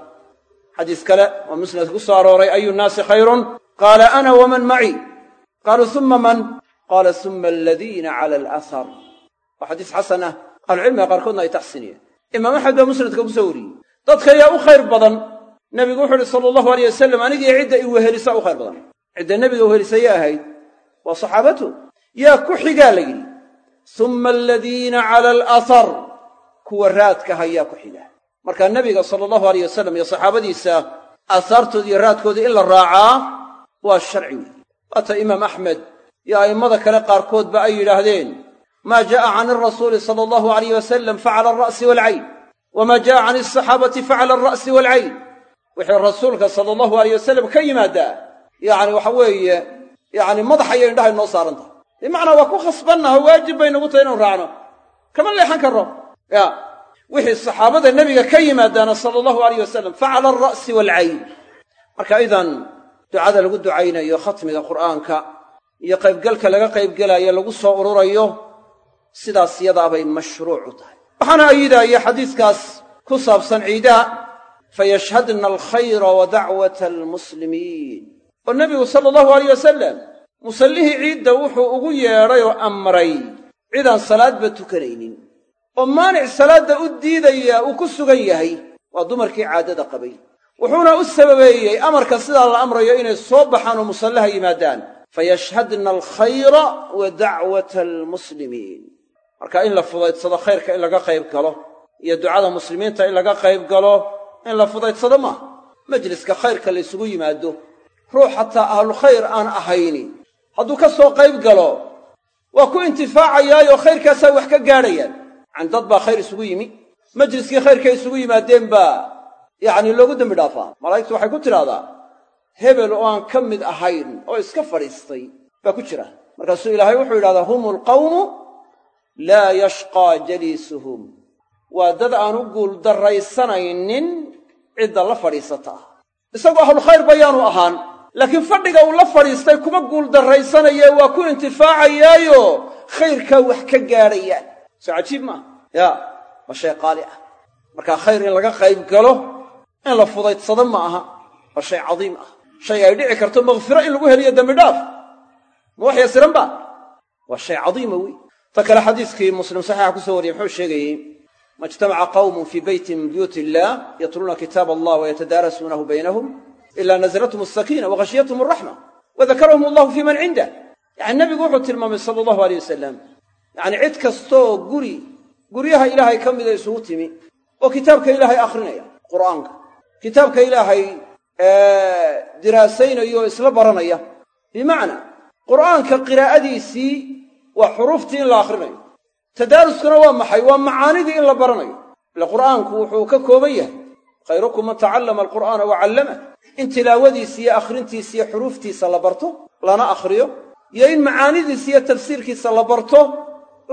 [SPEAKER 1] xadiis kale oo musnadka ku soo arooray ayu nnaasi khayrun? Qaala ana waman maci. Qaaluu uma man? Qaala uma aladiina cala alahar waa xadiis xasan ah. Ahlucilmiga qaarkoodna ay taxsiniyeen. Imaam axmed baa musnadka ku soo wariyey. Dadka yaa u khayr badan. Nebigu wuxu uhi sala allahu aleyh wasalam anigii cidda i wehelisa u khayr badan. Cidda nebiga wehelisayay ahayd. Waa saxaabatu? Yaa ku xigaa la yidhi. Uma aladiina cala alahar kuwa raadka hayaa ku xiga markaa nebiga sala allahu aleyh wasalam iyo saxaabadiisa aahaartooda iyo raadkooda in la raacaa waa sharci weeye waata imaam axmed iyo a'immada kale qaarkoodba ay yidhaahdeen maa ja'a can irasuuli sala allahu alayh wasalam facala alra'si waalcayn wamaa ja'a can alsaxaabati facala alra'si waalcayn wixii rasuulka sala allahu aleyh wasalam ka yimaaddaa yacni waxa weeye yacni madaxa iyo indhahay noo saaran tahay. Bimacnaa waa ku khasbannaha waajib bay nagu tahay inanu raacno. Kama leexan karro. Ya wixii saxaabada nebiga ka yimaadaana sala allahu alayh wasalam facala alra'si waalcayn marka idan ducada lagu ducaynayo khatmiga qur'aanka iyo qaybgalka laga qaybgelaayo lagu soo ururayo sidaas yadaabay mashruuc u tahay. Waxaana ayidaaya xadiiskaas ku saabsan ciidaha fayashhadna alkhayra wa dacwata almuslimiin. Oo nebigu sala allahu alayh wasalam musallihii ciidda wuxuu ugu yeedhay oo amray cidaan salaadba tukanaynin oo maanic salaadda u diidaya uu ku sugan yahay waa dumarkii caadada qabay. Wuxuuna u sababeeyey amarka sidaa la amrayo inay soo baxaan oo musallaha yimaadaan. Fayashhadna alkhayra wa dacwata almuslimiin marka in la fudaydsado khayrka in laga qayb galo iyo ducada muslimiinta in laga qayb galo in la fudaydsado maaha majliska khayrka la ysugu yimaado. Ruux xataa ahlukhayr aan ahayni hadduu ka soo qayb galo waa ku intifaacayaayoo khayrkaasaa wax ka gaadhayaan yacani dad baa khayr isugu yimi. Majliskii khayrkay isugu yimaadeen baa yacni loogu dembi dhaafaa malaa'igtu waxay ku tidhahdaa hebel oo aan ka mid ahayn oo iska fadhiistay baa ku jira. Markaasuu ilaahay wuxuu yidhahdaa hum alqawmu laa yashqaa jaliisuhum. Waa dad aan u guuldarraysanaynin cidda la fadhiisata. Ah isagoo ahlulkhayr bayaanu ahaan laakiin fadhiga uu la fadhiistay kuma guuldarraysanaye waa ku intifaacayaayo khayrkaa wax ka gaadhayaan soo cajiib maaha yaa waa shay qaali ah. Markaa khayr in laga qayb galo in la fudaydsado ma aha waa shay cadiim ah. Shay ay dhici karto makfiro in lagu heliyo dembi dhaaf. Ma wax yasiran ba? Waa shay cadiima wey ta kale xadiiskii muslim saxiixa ku soo wariyey muxuu sheegayey ma ijtamaca qawmun fii beyti min buyuuti illaah yatluuna kitaab allah wayatadaarasuunahu baynahum ila naزlathum asakiina waghashyathum alraxma wadakarahum allahu fii man cindah. Yacani nebigu wuxuu tilmaamay sala allahu aleyh wasalam yacni cid kastooo guri guryaha ilaahay ka mida isugu timi oo kitaabka ilaahay akhrinaya qur'aanka. Kitaabka ilaahay diraasaynaya oo isla baranaya. Bimacnaa qur'aanka qiraa'adiisii waa xuruuftii in la akhrinayo tadaaruskuna waa maxay? Waa macaanidii in la baranayo. Ila qur'aanku wuxuu ka kooban yahay khayrukum man tacallama alqur'aana wa callamah in tilaawadiisa iyo akhrintiisa iyo xuruuftiisa la barto lana akhriyo. Iyo in macaanidiisa iyo tafsiirkiisa la barto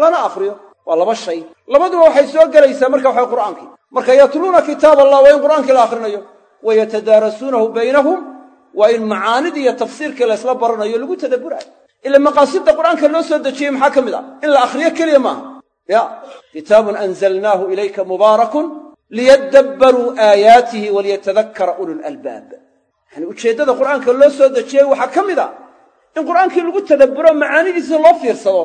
[SPEAKER 1] lana akhriyo waa laba shay. Labaduba waxay soo gelaysaa marka waxay qur'aankii. Marka yatluuna kitaab allah waa in qur'aankii la akhrinayo wa yatadaarasuunahu baynahum waa in macaanidii iyo tafsiirkii la ysla baranayo lagu tadabburayo ila maqaasidda qur'aanka loo soo dejiyey maxaa ka mid ah? In la akhriyo keliya maaha. Ya kitaabun anzalnaahu ilayka mubaarakun liyadabbaruu aayaatihi waliyatadakkara ululalbaab yani ujeeddada qur'aanka loo soo dejiyey waxaa ka mid a in qur'aankii lagu tadabburo macaanidiisa loo fiirsado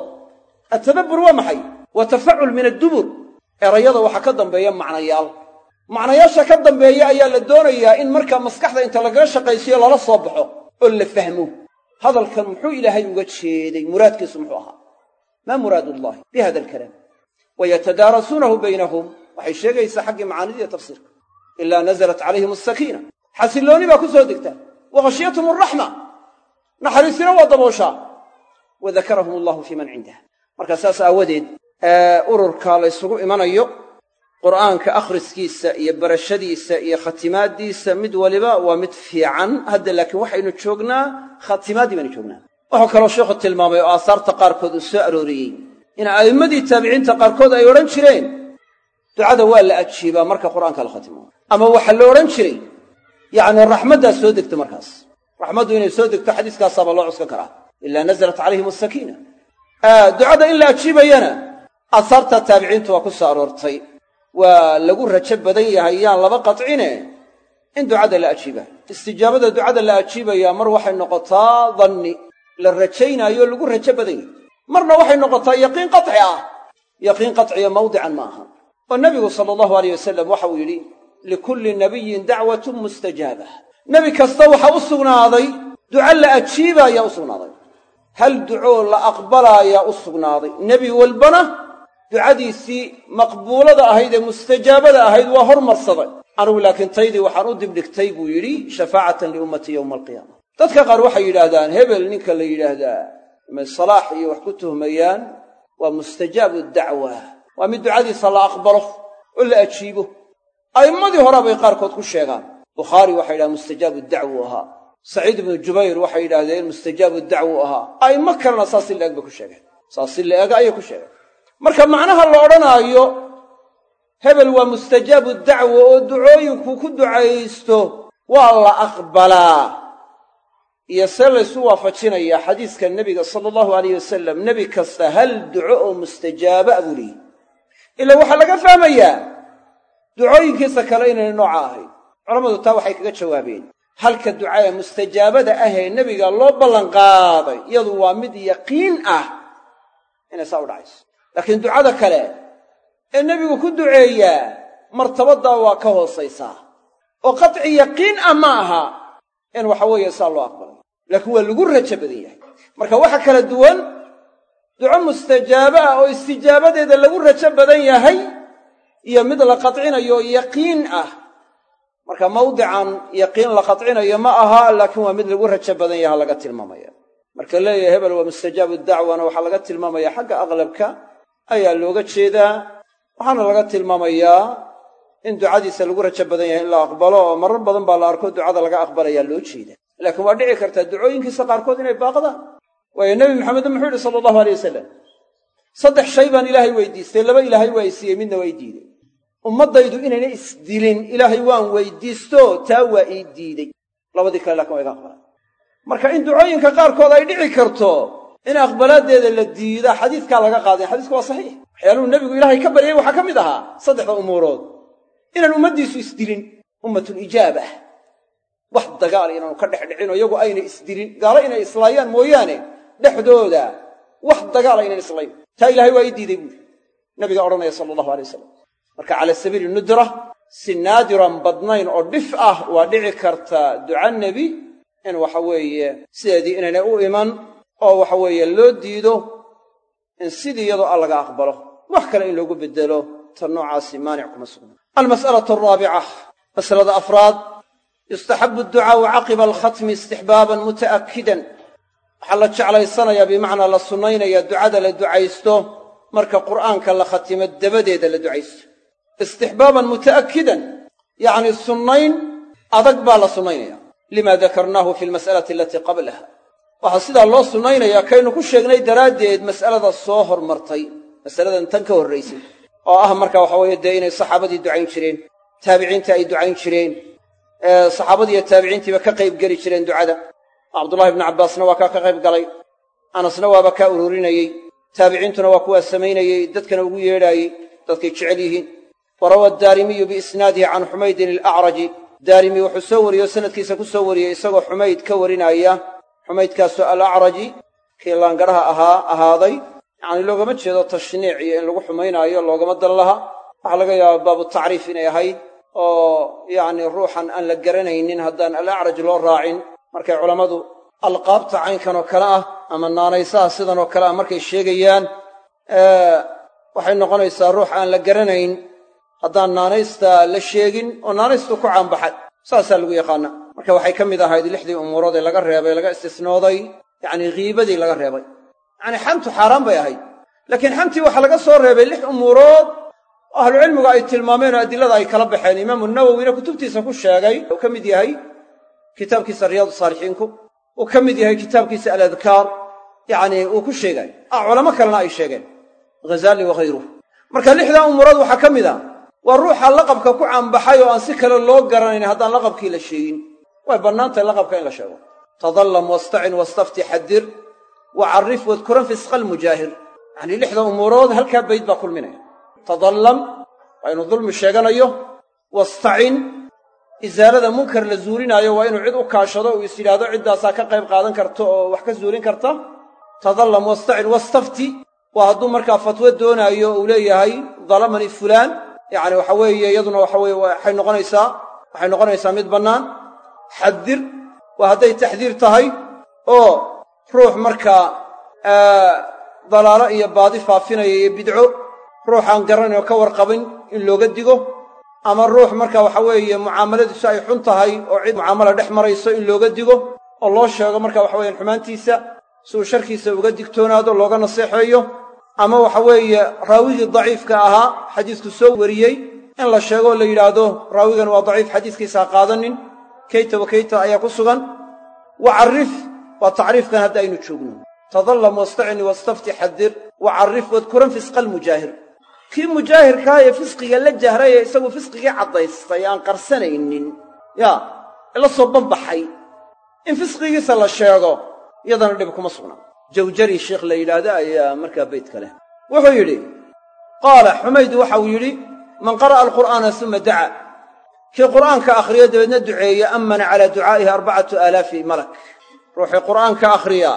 [SPEAKER 1] atadabbur waa maxay? Waa tafacul min addubur. Erayada waxaa ka dambeeya macnayaal. Macnayaasha ka dambeeya ayaa la doonayaa in markaa maskaxda inta lagaga shaqaysiyo lala soo baxo oo la fahmo. Hadalkan muxuu ilaahay uga jeeday? Muraadkiisu muxuu ahaa. Maa muraad ullahi bi hada alkalaam. Wayatadaarasuunahu baynahum. Waxay sheegaysaa xaggii macaanidiiyo tafsiirka. Ilaa nazalat calayhim asakiina xasillooni baa ku soo degtaa wa khashyathum alraxma naxariisina waa dabooshaa. Wa dakarahum allahu fii man cindah marka saas aawadeed ururka la ysugu imanayo qur'aanka akhriskiisa iyo barashadiisa iyo khatimaaddiisa mid waliba waa mid fiican. Hadda laakiin waxaynu joognaa khatimaaddii baynu joognaa. Wuxuu kaloo sheikhu tilmaamay oo aasaarta qaarkood uu soo arooriyey in a'immadii taabiciinta qaarkood ay odhan jireen ducada waa la ajiibaa marka qur'aanka la khatimo. Ama waxaa la odhan jiray yacni raxmaddaa soo degta markaas. Raxmaddu inay soo degto xadiiskaasaaba loo cuskan karaa ilaa nazalat calayhim asakiina ducada in la ajiibayana aasaarta taabiciintu waa ku soo aroortay. Waa lagu rajo badan yahay yaan laba qatcine in ducada la ajiibaa istijaabada ducada la ajiibayaa mar waxay noqotaa danni. La rajaynaayo lagu rajo badan yahay. Marna waxay noqotaa yaqiin qaci ah. Yaqiin qaciya mawdican ma aha. Oo nebigu sala allahu aleyh wasalam waxa uu yidhi likulli nabiyin dacwatun mustajaaba. Nebi kasta waxa u sugnaaday duco la ajiibaayaa u sugnaaday hal ducoo la aqbalaayaa u sugnaaday. Nebi walbana ducadiisii maqbuulada ahayd ee mustajaabada ahayd waa hormarsaday anugu laakiin taydii waxaan u dibdhigtay buu yidhi shafaacatan liummatii yowma alqiyaama dadka qaar waxay yidhaahdaan hebel ninka la yidhaahdaa may salaax iyo wax ku tuhmayaan waa mustajaabu dacwa. Waa mid ducadiisa la aqbalo oo la ajiibo. A'immadii hore bay qaarkood ku sheegaan. Bukhaari waxay yidhahdeen mustajaabu dacwu saciid ibnu jubayr waxay yidhaahdeen mustajaabu dacwu ahaa. A'immo kalena saas si la'eg bay ku sheegeen. Saas si la'ega ayay ku sheegeen. Marka macnaha la odhanaayo hebel waa mustajaabu dacwa oo ducooyinku ku ducaysto waa la aqbalaa. Iyo see laysu waafajinayaa xadiiska nebiga sala allahu alayh wasalam nebi kasta hal duco oo mustajaaba? buu leeyihi ilaa waxaa laga fahmayaa ducooyinkiisa kale inayna nooca ahayn culammadu taa waxay kaga jawaabeen halka ducaa mustajaabada ahee nebiga loo ballanqaaday iyadu waa mid yaqiin ah inay saa u dhacayso. Laakiin ducada kale ee nebigu ku duceeyaa martabaddaa waa ka hoosaysaa. Oo qadci yaqiin ah ma aha in waxa weeye saa loo aqbalay. Laakiin waa lagu rajo badan yahay. Marka waxa kala duwan duco mustajaabo ah oo istijaabadeeda lagu rajo badan yahay iyo mid la qadcinayo yaqiin ah marka mawdican yaqiin la qadcinayo ma aha laakiin waa mid lagu rajo badan yaha laga tilmaamaya. Marka leeyahay hebel waa mustajaabu dacwana waxaa laga tilmaamaya xagga aqlabka ayaa looga jeedaa. Waxaana laga tilmaamayaa in ducadiisa lagu rajo badan yahay in la aqbalo oo marar badan baa la arko ducada laga aqbalayaa loo jeeda laakiin waa dhici kartaa ducooyinkiisa qaarkood inay baaqdaan waayo nebi maxamed muxuu yihi sala allahu aleyh wasalam saddex shay baan ilaahay weydiistay laba ilaahay waa isiiyey midna waa ii diiday ummaddaydu inayna isdilin ilaahay waan weydiisto taa waa ii diidey. Labadii kale laakiin waa iga aqbalaan. Marka in ducooyinka qaarkood ay dhici karto in aqbalaadeeda la diida xadiidkaa laga qaaday xadiisku waa saxiix. Waxyaaluhu nebigu ilaahay ka baryay waxaa ka mid ahaa saddexda umuurood. Inaan ummaddiisu isdilin ummatulijaabah wax dagaal inaanu ka dhex dhicino iyagu ayna isdilin gaalo inay islaayaan mooyaane dhexdooda. Wax dagaal aynan islayn. Taa ilahay waa ii diiday buuri nabiga odhanaya sala allahu alay wasalam marka cala sabiili nudra si naadiran badnayn oo dhif ah waa dhici kartaa duca nebi in waxa weeye sideedii inaynay u iman oo waxa weeye loo diido in sidii iyadoo a laga aqbalo. Wax kale in loogu beddelo ta noocaasi maanic kuma sugna. Almas'alatu alraabica masalada afraad yustaxabu adducaau caqiba alkhatmi istixbaaban muta'akkidan. Waxaa la jeclaysanayaa bimacnaa la sunnaynaya ducada la ducaysto marka qur'aanka la khatimo dabadeeda la ducaysto istixbaaban muta'akkidan yacnii sunnayn adag baa la sunnaynaya. Lima dakarnaahu fi almas'alati alatii qablaha. Waxaa sidaa loo sunnaynayaa kaynu ku sheegnay daraaddeed mas'alada soo hormartay masaladan tan ka horraysay oo ah marka waxa weeye dee inay saxaabadii ducayn jireen taabiciintii ay ducayn jireen saxaabadii iyo taabiciintiiba ka qayb geli jireen ducada. Cabdullahi ibnu cabbaasna waa kaa ka qayb galay anasna waaba kaa ururinayey taabiciintuna waa kuwaa samaynayey dadkana ugu yeedhaayey dadkay jecel yihiin wa rawa daarimiyu biisnaadihi can xumaydin alacraji daarimi wuxuu soo wariyey oo sanadkiisa ku soo wariyey isagoo xumayd ka warinaya xumaydkaasoo alacraji kii laangadhaha ahaa ahaaday yacni loogama jeedo tashniic iyo in lagu xumaynaayo loogama dan laha waxaa laga yaabaa baabu tacriif inay ahayd oo yacni ruuxan aan la garanaynin haddaan alacraj loo raacin markay culammadu alqaabta caynkan oo kale ah ama naanaysaha sidan oo kale ah markay sheegayaan waxay noqonaysaa ruux aan la garanayn haddaan naanaysta la sheegin oo naanaystu ku caanbaxay saasaa lagu yaqaana. Marka waxay ka mid ahayd lixdii umuurood ee laga reebay laga istisnooday yacnii kiibadii laga reebay. Yacnii xantu xaaraan bay ahayd. Laakiin xantii waxaa laga soo reebay lix umuurood oo ahlucilmigu ay tilmaameen oo adilada ay kala baxeen. Imaamu nawowina kutubtiisa ku sheegay uu ka mid yahay kitaabkiisa riyaadu saalixiinku uu ka mid yahay kitaabkiisa aladkaar yacnii uu ku sheegay. Ah culamo kalena ay sheegeen. Ghazaali waghayruh marka lixdaa umurood waxaa ka mid a waa ruuxa laqabka ku caanbaxay oo aan si kale loo garanayn haddaan laqabkii la sheegin. Way bannaantahay laqabka in la sheego. Tadallam wastacin wastafti xadir wa carrif wadkuran fisqa almujaahir yacnii lixda umuurood halkaa bayd baa kulminaya. Tadallam waa inuu dulmi sheeganayo. Wastacin isaalada munkar la zuulinaayo waa inuu cid u kaashado uu is yidhaahdo ciddaasaa ka qayb qaadan karta oo wax ka zuulin karta. Tadallam wastacin wastafti waa hadduu markaa fatwo doonaayo uu leeyahay dalamani fulaan yacni waxa weeye iyaduna waxa weye waxay noqonaysaa waxay noqonaysaa mid bannaan. Xaddir waa hadday taxdiir tahay oo ruux markaa dalaalo iyo baadi faafinaya iyo bidco ruuxaan garanayn oo ka warqabin in looga digo ama ruux marka waxa weeye mucaamaladiisu ay xun tahay oo cid mucaamala dhex marayso in looga digo oo loo sheego marka waxa weeyaan xumaantiisa si uu sharkiisa uga digtoonaado looga naseexeeyo ama waxa weeye raawigii daciifka ahaa xadiisku soo wariyey in la sheego oo la yidhaahdo raawigan waa daciif xadiiskiisa qaadanin kayta wa ayaa ku sugan. Wa carrif waa tacriifkan hadda aynu joogno. Tadallam wastacini wastafti xadir wa carrif wadkuran fisqa almujaahir kii mujaahirkaa ee fisqiga la jahray ee isagu fisqigii caddaystay aan qarsanaynin. Yaa la soo banbaxay. In fisqigiisa la sheego iyadana dhib kuma sugna jawjari sheikh la yidhaahdo ayaa markaa beydka leh. Wuxuu yidhi qaala xumaydu waxauu yidhi man qara'a alqur'aana suma daca kii qur'aanka akhriyo dabeedna duceeye ammana calaa ducaa'ihi arbacatu aalaafi malak. Ruuxii qur'aanka akhriya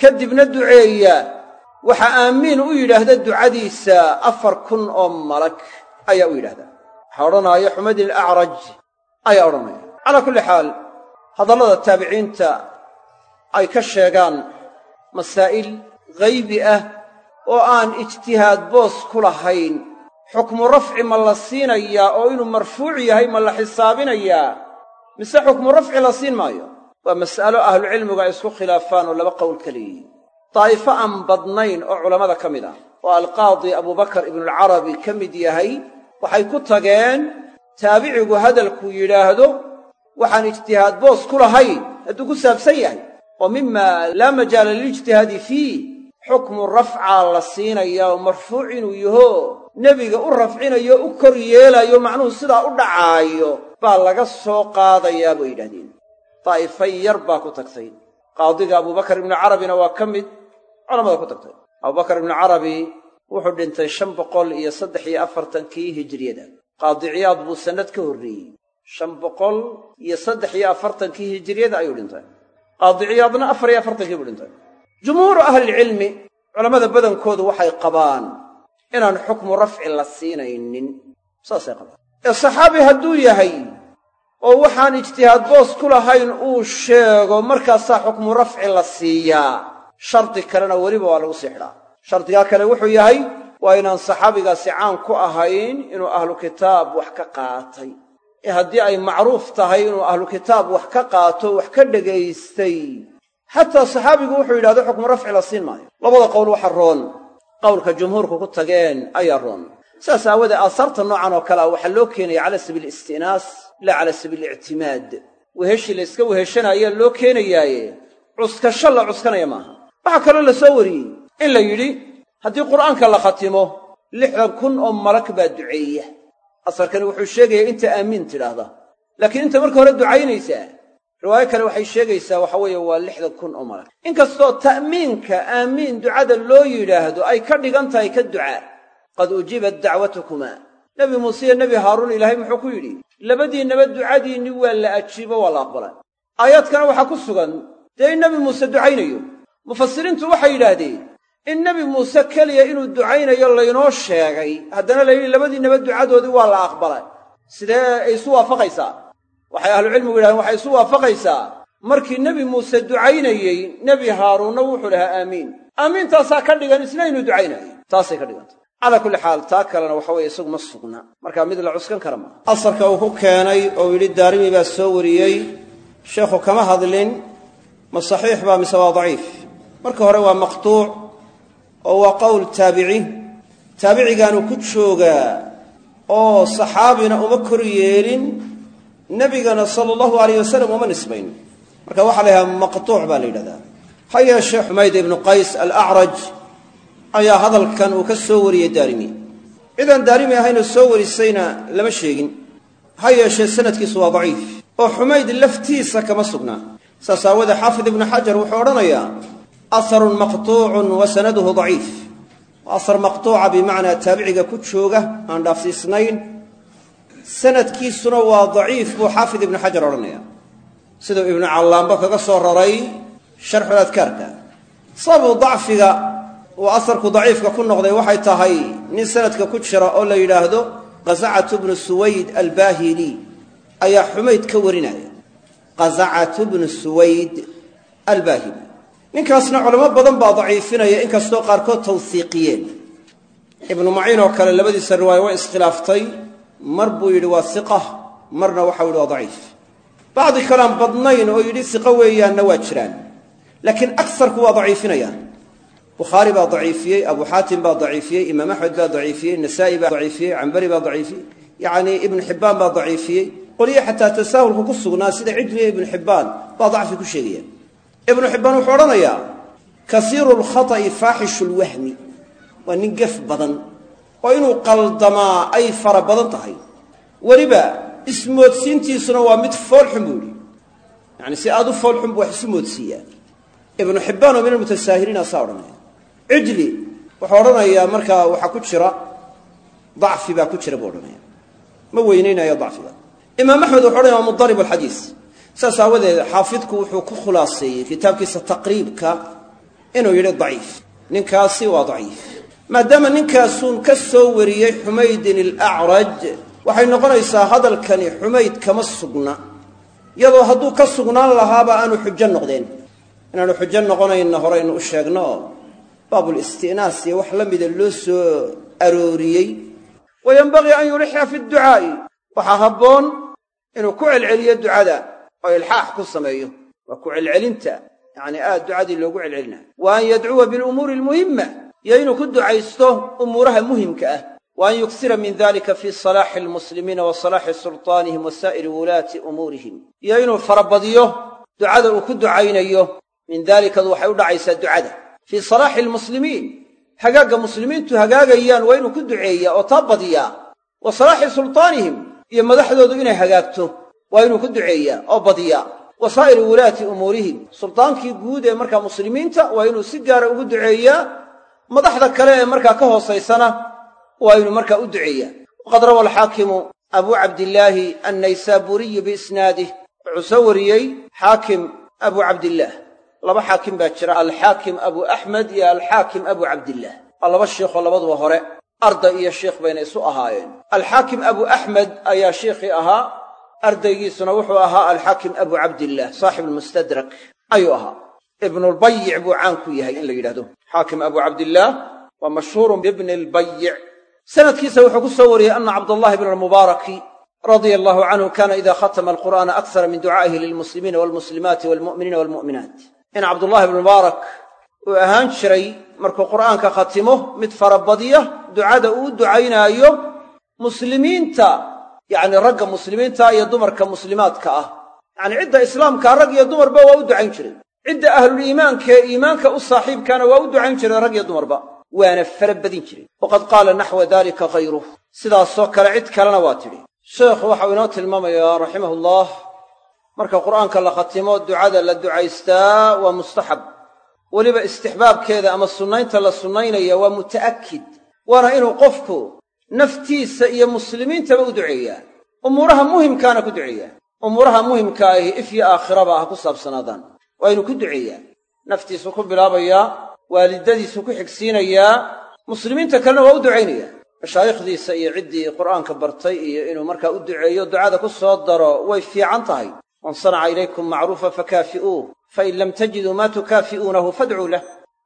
[SPEAKER 1] kadibna duceeya waxaa aamiin u yidhaahda ducadiisa afar kun oo malag ayaa u yidhahdaa waxaa odhanaya xumaydin alacraj ayaa odhanaya. Calaa kulli xaal hadallada taabiciinta ay ka sheegaan masaa'il haybi ah oo aan ijtihaad boos ku lahayn. Xukmu rafci ma la siinayaa oo inuu marfuuc yahay ma la xisaabinayaa mise xukmu rafci la siin maayo? Waa mas'alo ahlucilmigu ay isku khilaafaan oo laba qowl ka leeyihiin. Daa'ifo aan badnayn oo culammada ka mid ah oo alqaadi abubakar ibnualcarabi ka mid yahay waxay ku tageen taabicigu hadalkuu yidhaahdo waxaan ijtihaad boos ku lahayn. Hadduu ku saabsan yahay oo mima laa majaala lilijtihaadi fiih xukmu rafcaa la siinayaa oo marfuuc inuu yaho nebiga u rafcinayo u kor yeelaayo macnuhu sidaa u dhacaayo baa laga soo qaadayaa bay yidhahdeen. Daa'ifay yar baa ku tagtay. Qaadiga abubakar ibnu carabina waa ka mid culamada ku tagtay. Abubakar ibnu carabi wuxuu dhintay shan boqol iyo saddex iyo afartankii hijiriyada qaadiciyaad buu sannad ka horreeyey. Shan boqol iyo saddex iyo afartankii hijiriyada ayuu dhintay qaadiciyaadna afar iyo afartankii buu dhintay. Jumhuuru ahlilcilmi culammada badankoodu waxay qabaan inaan xukmu rafci la siinaynin. Saasay qabaan. Ee saxaabi hadduu yahay oo waxaan ijtihaad boos ku lahayn uu sheego markaasaa xukmu rafci la siiyaa shardi kalena weliba waa lagu sii shardigaa kale wuxuu yahay waa inaan saxaabigaasi caan ku ahayn inuu ahlu kitaab wax ka qaatay ee haddii ay macruuf tahay inuu ahlu kitaab wax ka qaato wax ka dhegaystay. Xataa saxaabigu wuxuu yidhahdo xukmu rafci la siin maayo. Labada qowl waxa roon. Qowlka jumhuurku ku tageen ayaa roon. Saas aawadee aasaarta noocan oo kale a waxaa loo keenaya cala sabiili istinaas laa cala sabiili ictimaad. Weheshii la yska weheshanaayaa loo keenayaaye? Cuskasho la cuskanaya maaha. Waxaa kaloo la soo wariyey in la yidhi haddii qur'aanka la khatimo lixdan kun oo malak baa duceeya asarkani wuxuu sheegayaa inta aamiin tidhaahda. Laakiin inta marka hore ducaynaysaa riwaayo kale waxay sheegaysaa waxa weeye waa lixdan kun oo malak inkastoo ta'miinka aamiin ducada loo yidhaahdo ay ka dhigan tahay ka ducaa qad ujibat dacwatukumaa nebi muuse iyo nebi haaruun ilaahay muxuu ku yidhi labadiinnaba ducadiinni waa la ajiibo waa la aqbalay. Aayaadkana waxaa ku sugan dee in nebi muuse ducaynayo? Mufasiriintu waxay yidhaahdeen in nebi muuse keliya inuu ducaynayo laynoo sheegay. Haddana la yidhi labadiinnaba ducadoodii waa la aqbalay. Sidee ay isu waafaqaysaa? Waxay ahlucilmigu yidhahdeen waxay isu waafaqaysaa. Markii nebi muuse ducaynayey nebi haaruunna wuxuu dhahaa aamiin. Aamiintaasaa ka dhigan isna inuu ducaynayo taasay ka dhigantay. Calaa kulli xaal taa kalena waxa weeye isagu ma sugna. Markaa mid la cuskan kara maaha asarka uu ku keenay oo yidhi daarimi baa soo wariyey. Sheekhu kama hadlin. Ma saxiix baa mise waa daciif? Marka hore waa maqtuuc oo waa qowl taabici. Taabicigaanu ku joogaa
[SPEAKER 2] oo saxaabina uma kor yeelin nebigana sala allahu alayh wasalam uma nisbayn. Marka waxaa la yidhaha maqtuuc baa la yidhahdaa. Ha yeeshee xumayd ibnu qays alacraj ayaa hadalkan uu ka soo wariyey daarimi. Cidaan daarimi ahaynoo soo warisayna lama sheegin. Ha yeeshee sanadkiisu waa daciif. Oo xumayd laftiisa kama sugnaa saas aawoodee xaafid ibnu xajar wuxuu odhanayaa asarun maqtuucun wa sanaduhu daciif. Asar maqtuuca bimacnaa taabiciga ku jooga aan dhaafsiisnayn sanadkiisuna waa daciif buu xaafid ibnu xajar odhanaya siduu ibnu callaamba kaga soo raray sharxul adkaarka. Sababu dacfiga uu asarku daciifka ku noqday waxay tahay nin sanadka ku jira oo la yidhaahdo qasacatu bnu suwayd albaahili ayaa xumayd ka warinaya ninkaasna culamo badan baa daciifinaya inkastoo qaarkood tawsiiqiyeen ibnu maciin oo kale labadiisa riwaaya way iskhilaaftay mar buu yidhi waa iqa marna waxau yidhi waa daciif. Bacdi kalean badnayn oo yidhi iqa weeyaanna waa jiraan. Laakiin agsarku waa daciifinayaan bukhaari baa daciifiyey abu xaatim baa daciifiyey imaam axmed baa daciifiyey nasaa'i baa daciifiyey cambari baa daciifiyey. Yacnii ibnu xibbaan baa daciifiyey. Qolyo xataa tasaahulku ku sugnaa sida cijliya ibnu xibbaan baa dacfi ku sheegaya ibnu xibbaan wuxuu odhanayaa kasiiru lkhata'i faaxishu lwahmi waa nin gef badan oo inuu qaldamaa ay fara badan tahay. Weliba ismoodsiintiisuna waa mid foolxun buu yidhi. Yacani si aad u foolxun buu wax isu moodsiiyaa. Ibnu xibbaan oo min almutasaahiriin asaa odhanaya cijli wuxuu odhanayaa markaa waxaa ku jira dacfi baa ku jira buu odhanaya ma weynaynayo dacfiga. Imaam axmed wuxu odhanaya waa mudarib alxadiis saas aawadeed xaafidku wuxuu ku khulaaseeyey kitaabkiisa taqriibka inuu yidhi daciif. Ninkaasi waa daciif. Maadaama ninkaasuun ka soo wariyey xumaydin alacraj waxay noqonaysaa hadalkani xumayd kama sugna. Iyadoo hadduu ka sugnaan lahaaba aanu xujo noqdeen. Inaanu xujo noqonayna horeynu u sheegno baabulistinaas iyo wax la mida loo soo arooriyey. Wa yenbagii an yulixya fi dducaa'i waxaa habboon inuu ku celceliyo ducada oo ilxaax ku sameeyo. Waa ku celcelinta yacni aad ducadii loogu celcelinayo. Wa an yadcuwa bilumuuri almuhimma iyo inuu ku ducaysto umuuraha muhimka ah. Wa an yuksira min dalika fi salaaxi almuslimiina wa salaaxi sultaanihim wa saa'iri wulaati umuurihim. Iyo inuu farabadiyo ducada uu ku ducaynayo min daalikadu waxay u dhacaysaa ducada. Fii salaaxi almuslimiin hagaagga muslimiintu hagaagayaan waa inuu ku duceeyaa oo taa badiyaa. Wa salaaxi sultaanihim iyo madaxdoodu inay hagaagto waa inuu ku duceeyaa oo badiyaa. Wa saa'iri wulaati umuurihim sultaankii guud ee markaa muslimiinta waa inuu si gaara ugu duceeyaa. Madaxda kale ee markaa ka hoosaysana waa inuu markaa u duceeyaa. Waqad rawa alxaakimu abuu cabdillaahi annaysaabuuriyu biisnaadih wuxuu soo wariyey xaakim abuu cabdillaah laba xaakim baa jira alxaakim abu axmed iyo alxaakim abu cabdillaah waa laba shiikhoo labaduba hore arday iyo sheikh bayna isu ahaayeen. Alxaakim abu axmed ayaa sheikhii ahaa ardaygiisuna wuxuu ahaa alxaakim abu cabdillaah saaxib almustadrak ayuu ahaa. Ibnulbayic buu caan ku yahay in la yidhahdo xaakim abu cabdillaah waa mashhuurun bibni albayic sanadkiisa wuxuu ku soo wariyey ana cabdallahi bna almubaaraki radia allahu canhu kana ida khatama alqur'aana aksara min ducaa'ihi lilmuslimiina walmuslimaati walmu'miniina walmu'minaat. In cabdullahi bnu mubaarak uu ahaan jiray markuu qur'aanka khatimo mid farabadiya ducada uu u ducaynaayo muslimiinta yacni ragga muslimiinta iyo dumarka muslimaadka ah. Yacni cidda islaamkaa rag iyo dumarba waa u ducayn jiray cidda ahluliimaankaee iimaanka u saaxiibkaana waa u ducayn jiray rag iyo dumarba waana fara badin jiray waqad qaala naxwa dalika hayruh sidaasoo kale cid kalena waa tidhi. Sheekhu waxau inoo tilmaamayaa raximahullah marka qur'aanka la khatimo ducada la ducaystaa waa mustaxab. Weliba istixbaabkeeda ama sunnaynta la sunnaynaya waa muta'akid waana inuu qofku naftiisa iyo muslimiintaba u duceeyaa umuuraha muhimkaana ku duceeyaa umuuraha muhimka ahi ifyo aakhiraba ha ku saabsanaadaan. Waa inuu ku duceeyaa naftiisu ku bilaabayaa waalidadiisu ku xigsiinayaa muslimiinta kalena waa u ducaynayaa mashaayikhdiisa iyo ciddii qur'aanka bartay iyo inuu markaa u duceeyo ducada ku soo daro way fiican tahay. Man sanaca ilaykum macruufa fakaafi'uuh. Fain lam tajiduu maa tukaafi'uunahu fadcuu lah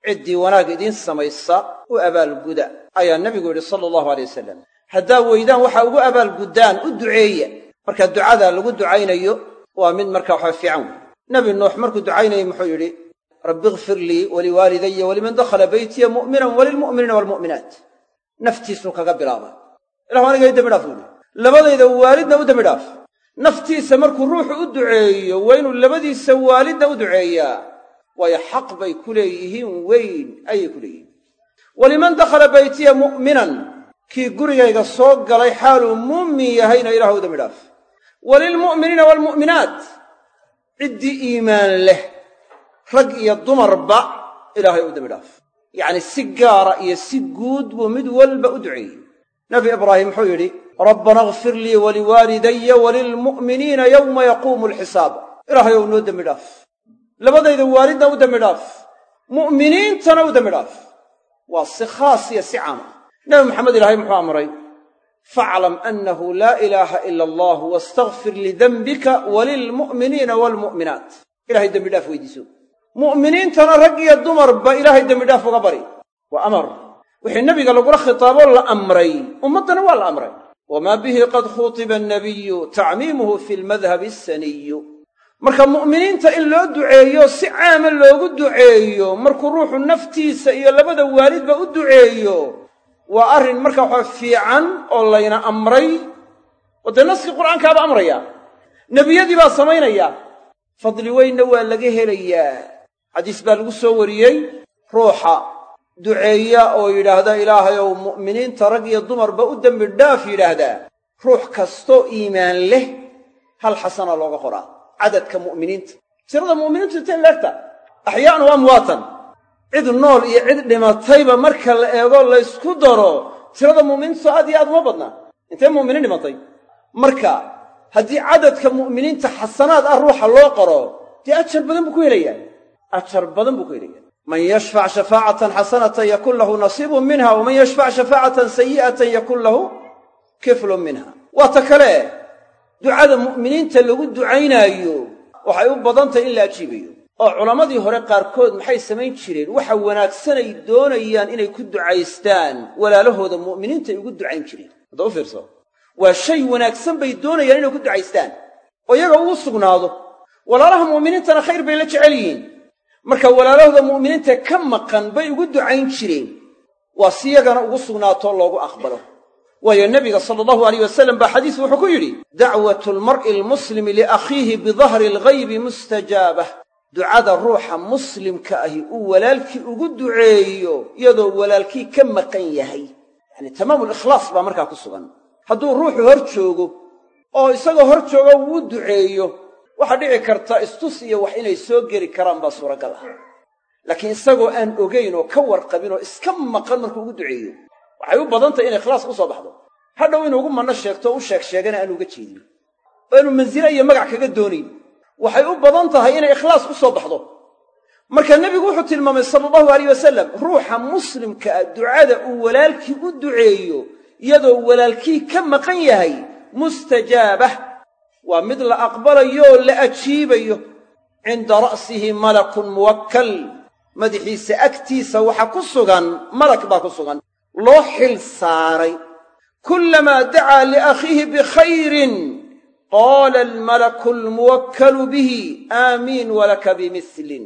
[SPEAKER 2] ciddii wanaag idiin samaysa u abaalguda ayaa nebigu yidhi sala allahu alay wasalam haddaa weydaan waxaa ugu abaalguddaan u duceeya marka ducada lagu ducaynayo waa mid marka waxa fiican wey nebi nuux markuu ducaynayay muxuu yidhi rabbi ikfir lii waliwaalidaya waliman dakhala beytiya mu'minan walilmu'miniina waalmu'minaat naftiisuu kaga bilaaba ilahu aniga i dembi buuhi labadayda waalidna u dembi naftiisa markuu ruuxu u duceeyo waa inuu labadiisa waalidna u duceeyaa waayo xaq bay ku leeyihiin weyn ayay ku leeyihiin. Waliman dakhala baytiya mu'minan kii gurigayga soo galay xaaluu muumin yahayna ilahu u dembi dhaaf. Walilmu'miniina waalmu'minaat ciddii iimaan leh rag iyo dumarba ilaahay u dembi dhaaf. Yacni si gaara iyo si guud buu mid walba u duceeyey. Nebi ibraahim wuxuu yidhi rabbana akfir lii waliwaalidaya walilmu'miniina yowma yaquumu alxisaab ilaahay ow noo dembi dhaaf labadayda waalidna u dembi dhaaf. Mu'miniintana u dembi dhaaf. Waa si khaas iyo si caam ah. Nebi maxamed ilaahay muxuu amray faclam annahu laa ilaaha ila allah wastakfir lidenbika walilmu'miniina waalmu'minaat ilahay dembi dhaaf weydiiso. Mu'miniintana rag iyo dumarba ilaahay dembi dhaaf uga bari. Waa amar. Wixii nebiga lagula khitaaboo la amray ummaddana waa la amray. Wamaa bihi qad khutiba annabiyu tacmiimuhu fi lmadhabi asaniyu marka mu'miniinta in loo duceeyo si caama loogu duceeyo markuu ruuxu naftiisa iyo labada waalidba u duceeyo waa arrin marka waxaa fiican oo layna amray. Oo dee naskii qur'aankaaba amraya nebiyadii baa samaynaya. Fadli weynna waa laga helayaa. Xadiis baa lagu soo wariyey ruuxa duceeya oo yidhaahda ilaahayow mu'miniinta rag iyo dumarba u dembi dhaaf yidhaahdaa. Ruux kastoo iimaan leh hal xasana looga qoraa cadadka mu'miniinta. Tirada mu'miniintu intay leegta axyaa'an wa amwaatan cid nool iyo cid dhimatayba marka la eego laysku daro tirada mu'miniintu aad iyo aad uma badnaa intee mu'miniin dhimatay. Marka haddii cadadka mu'miniinta xasanaad ah ruuxa loo qoro dee ajar badan buu ku helayaa? Ajar badan buu ku helayaa. Man yashfac shafaacatan xasanatan yakun lahu nasiibun minha waman yashfac shafaacatan sayi'atan yakun lahu kiflun minha. Waa ta kale ducada mu'miniinta lagu ducaynaayo waxay u badantahy in la ajiibayo. Oo culammadii hore qaarkood maxay samayn jireen? Waxa wanaagsanay doonayaan inay ku ducaystaan walaalahooda mu'miniinta ay ugu ducayn jireen. Hadda u fiirso. Waa shay wanaagsan bay doonayaan inay ku ducaystaan. Oo iyaga ugu sugnaado. Walaalaha mu'miniintana khayr bay la jecel yihiin. Marka walaalahooda mu'miniinta ka maqan bay ugu ducayn jireen. Waa si yagana ugu sugnaatoo loogu aqbalo waayo nebiga sala allahu alayh wasalam baa xadiis wuxuu ku yidhi dacwatu lmar'i almuslimi liakhiihi bidahri alghaybi mustajaabah ducada ruuxa muslimka ahi uu walaalkii ugu duceeyo iyadoo walaalkii ka maqan yahay. Yacani tamaamulikhlaas baa markaa ku sugan. Hadduu ruuxu hor joogo oo isagoo hor jooga uu duceeyo waxaa dhici karta istus iyo wax inay soo geli karaan baa suuragal ah laakiin isagoo aan ogayn oo ka warqabin oo iska maqan markuu ugu duceeyo waxay u badan tahay inay ikhlaas ku soo baxdo. Hadhow inuu ugu manno sheegto u sheeg sheegana aanu uga jeedin. Oo aanu mansile iyo magac kaga doonayn waxay u badan tahay inay ikhlaas ku soo baxdo. Marka nebigu wuxuu tilmaamay sala allahu alayh wasalam ruuxa muslimka ah ducada uu walaalkii u duceeyo iyadoo walaalkii ka maqan yahay mustajaabah. Waa mid la aqbalayo oo la ajiibayo. Cinda ra'sihi malakun muwakkal. Madaxiisa agtiisa waxa ku sugan malak baa ku sugan loo xil saaray. Kullamaa dacaa liakhiihi bikhayrin qaala almalaku almuwakkalu bihi aamiin walaka bimislin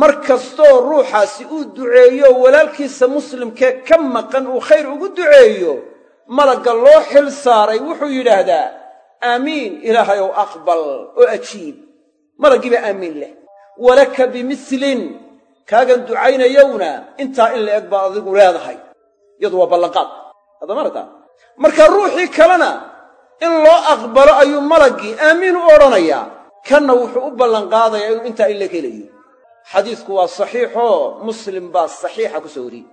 [SPEAKER 2] mar kastoo ruuxaasi uu duceeyo walaalkiisa muslimkee ka maqan uu khayr ugu duceeyo malagga loo xil saaray wuxuu yidhaahdaa aamiin ilaahayow aqbal oo ajiib. Malaggii baa aamiin leh. Walaka bimislin kaagan ducaynayowna intaa in la eg baad adigu leedahay iyadu waa ballanqaad. Haddama aragtaa? Marka ruuxii kalena in loo aqbalo ayuu malaggii aamiin u odhanayaa. Kanna wuxuu u ballanqaadayaa inuu intaa in la helayo. Xadiisku waa saxiixoo muslim baa saxiixa ku soo wariyey.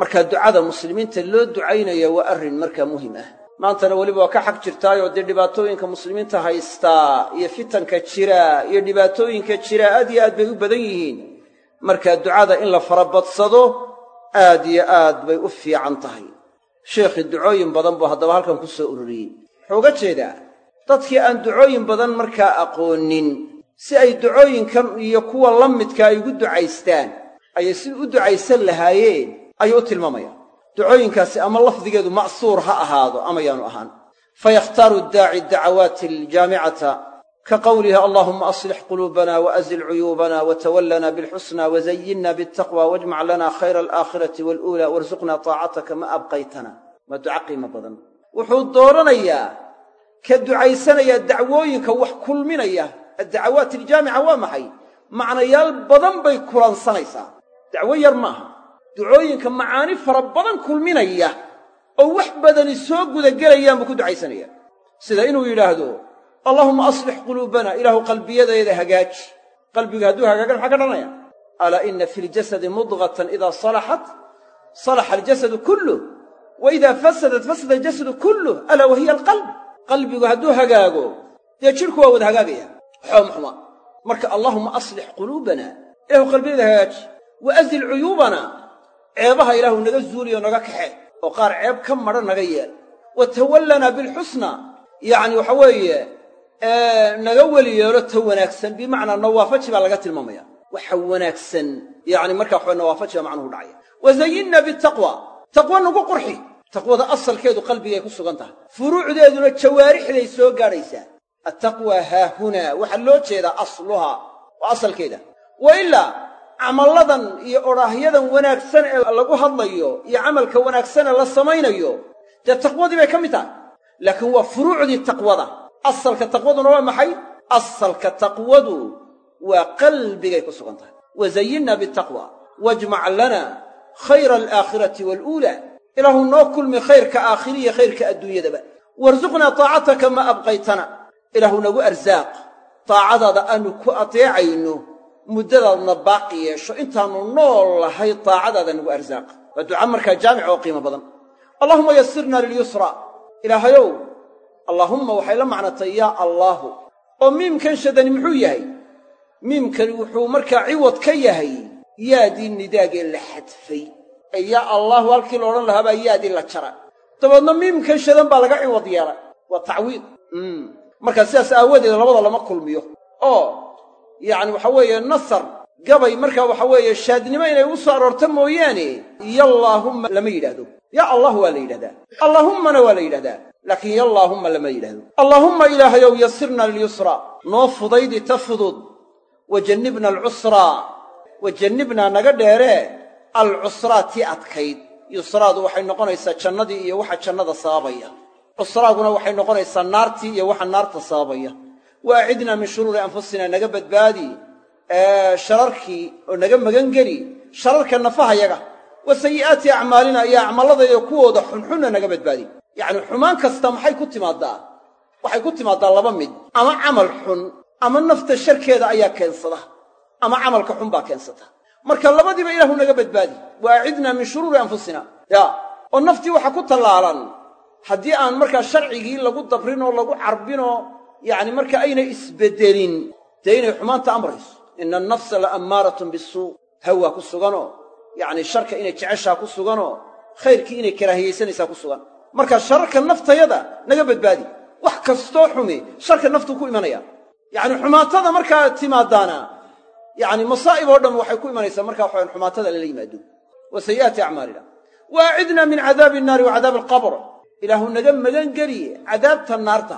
[SPEAKER 2] Marka ducada muslimiinta loo ducaynaya waa arrin markaa muhiim ah. Maantana weliba waa ka xaq jirtaayoo dee dhibaatooyinka muslimiinta haystaa iyo fitanka jira iyo dhibaatooyinka jira aad iyo aad bay u badan yihiin. Marka ducada in la farabadsado aad iyo aad bay u fiican tahay. Sheekhii ducooyin badan buu haddaba halkan ku soo ururiyey. Wuxuu uga jeedaa dadkii aan ducooyin badan markaa aqoonin si ay ducooyinkan iyo kuwa la midka ay ugu ducaystaan ayay si u ducaysan lahaayeen ayuu u tilmaamaya ducooyinkaasi ama lafdigeedu ma'suur ha ahaado ama yaanu ahaan. Fayakhtaaru daaci dacawaati aljaamicata ka qawlihi allahuma aslix quluubana waazil cuyuubana watawallana bilxusna wazayinna bialtaqwa wajmac lana khayra alaakhirati waluula warsuqna taacataka ma abqaytana waa duca qiimo badan wuxuu dooranayaa ka ducaysanayaa dacwooyinka wax kulminaya addacawaat aljaamica waa maxay macnayaal badan bay kulansanaysaa dacwo yar maaha ducooyinka macaani fara badan kulminaya oo wax badani soo gudagelayaan buu ku ducaysanaya sida inuu yidhaahdo allaahumma aslix quluubana ilaahu qalbiyadeeda hagaaji. Qalbiga hadduu hagaagan maxaa ka dhanaya alaa inna fi ljasadi mudgatan idaa salaxat salaxa aljasadu kulluh wa idaa fasadat fasada aljasadu kulluh alaa wa hiya alqalb qalbigu hadduu hagaago dee jidhku waa wada hagaagaya? Xooma xuma marka allaahumma aslix quluubana ilahu qalbiyada hagaaji. Wa azil cuyuubana ceebaha ilaahu naga zuuliyo naga kaxe oo qaar ceeb ka madha naga yeel. Wa bilxusna yacni waxa weeye naga weli yeelo ta wanaagsan bimacnaa nawaafaji baa laga tilmaamaya. Waxa wanaagsan yacni markaa waxaa nawaafaji baa macnuhu dhacaya. Wa zayinna bitaqwa taqwa nagu qurxi. Taqwada asalkeedu qalbigay ku sugan tahay. Furuucdeeduna jawaarixday soo gaadhaysaa. Attaqwa haahunaa waxaa loo jeedaa asluhaa waa asalkeeda. Wa ilaa camalladan iyo odhaahyadan wanaagsan ee lagu hadlayo iyo camalka wanaagsan ee la samaynayo dee taqwadii bay ka mid tahay. Laakiin waa furuucdii taqwada asalka taqwaduna waa maxay? Asalka taqwadu waa qalbigay ku sugan tahay. Wa zayinna bitaqwa wajmac lana khayra alaakhirati waaluulaa ilaahu noo kulmi khayrka aakhiriya khayrka adduunyadaba. Warsuqnaa taacataka ma abqaytana. Ilaahu nagu arsaaq taacadaada aanu ku ateecayno muddadaadna baaqi yeesho intaannu nool lahay taacadaada nagu arsaaq waa duca markaa jaamic oo qiimo badan. Allaahumma yasirna lilyusra ilaahayow allaahumma waxay la macnatay yaa allaahu oo miimkan shadani muxuu yahay? Miimkani wuxuu markaa ciwad ka yahay yaadii nidaagee la xadfay. Ee yaa allaahu halkii la odhan lahaa yaadii la jara. Dabeedna miimkan shadan baa laga ciwad yeelay. Waa tacwiid markaa sidaas aawadeed labada lama kulmiyo. Oo yacni waxa weeye nasar gabay markaa waxa weeye shaadnimo inay u soo aroorto mooyaane yallaahumma lama yidhaahdo. Yaa allah waa la yidhahdaa. Allaahummana waa la yidhahdaa laakiin yallaahumma lama yidhahdo allaahumma ilaahayow yasirna lilyusra noo fudaydi ta fudud wajannibna alcusraa wajannibnaa naga dheeree alcusraa tii adkayd. Yusraadu waxay noqonaysaa jannadii iyo waxa jannada sababaya cusraaguna waxay noqonaysaa naartii iyo waxa naarta sababaya wa acidnaa min shuruuri anfusina naga badbaadi shararkii oo naga magangeli shararka nafahayaga wa sayi'aati acmaalina iyo acmalladayda kuwooda xunxunna naga badbaadi yacni xumaan kasta maxay ku timaaddaa waxay ku timaaddaa laba mid. Ama camal xun ama nafta sharkeeda ayaa keensada ama camalka xun baa keensata. Marka labadiiba ilaahu naga badbaadi. Wa acidnaa min shuruuri anfusina. Ya oo naftii waxa ku tallaalan haddii aan markaa sharcigii lagu dabrin oo lagu carbinoo yacni marka aynay isbeddelin dee inay xumaanta amrayso. Ina annafsa la ammaaratun bisuu hawaa ku suganoo yacni sharka inay jeceshaa ku suganoo khayrkii inay karaahiyaysanaysaa ku sugan marka shararka naftayada naga badbaadi. Wax kastoo xumi sharka naftuu ku imanaya. Yacni xumaatada markaa timaaddaana yacni masaa'ib oo dhan waxay ku imanaysaa markaa waxawan xumaatada lala yimaado. Wa sayi'aati acmaalina. Wa acidnaa min cadaabi innaari wa cadaabi alqabr. Ilaahu naga magangeli cadaabta naarta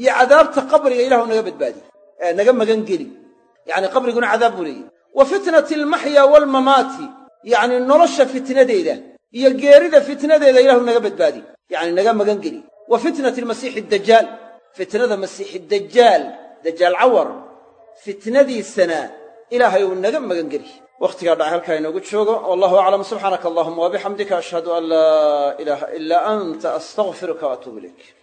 [SPEAKER 2] iyo cadaabta qabriga ilaahu naga badbaadi. Naga magangeli. Yacni qabriguna cadaab buu leeyahy wa fitnati almaxya waalmamaati yacni nolosha fitnadeeda iyo geerida fitnadeeda ilaahu naga badbaadi yacni naga magangeli wa fitnati almasiixi addajaal fitnada masiixi dajaal dajaal cawar fitnadiisana ilaahay uu naga magangeli wakhtigaa dhacay halkaa inoogu joogo. Wallahu aclam subxaanaka allahuma wabixamdika ashhadu an laa ilaaha ilaa anta astaqfiruka waatuubu ilayk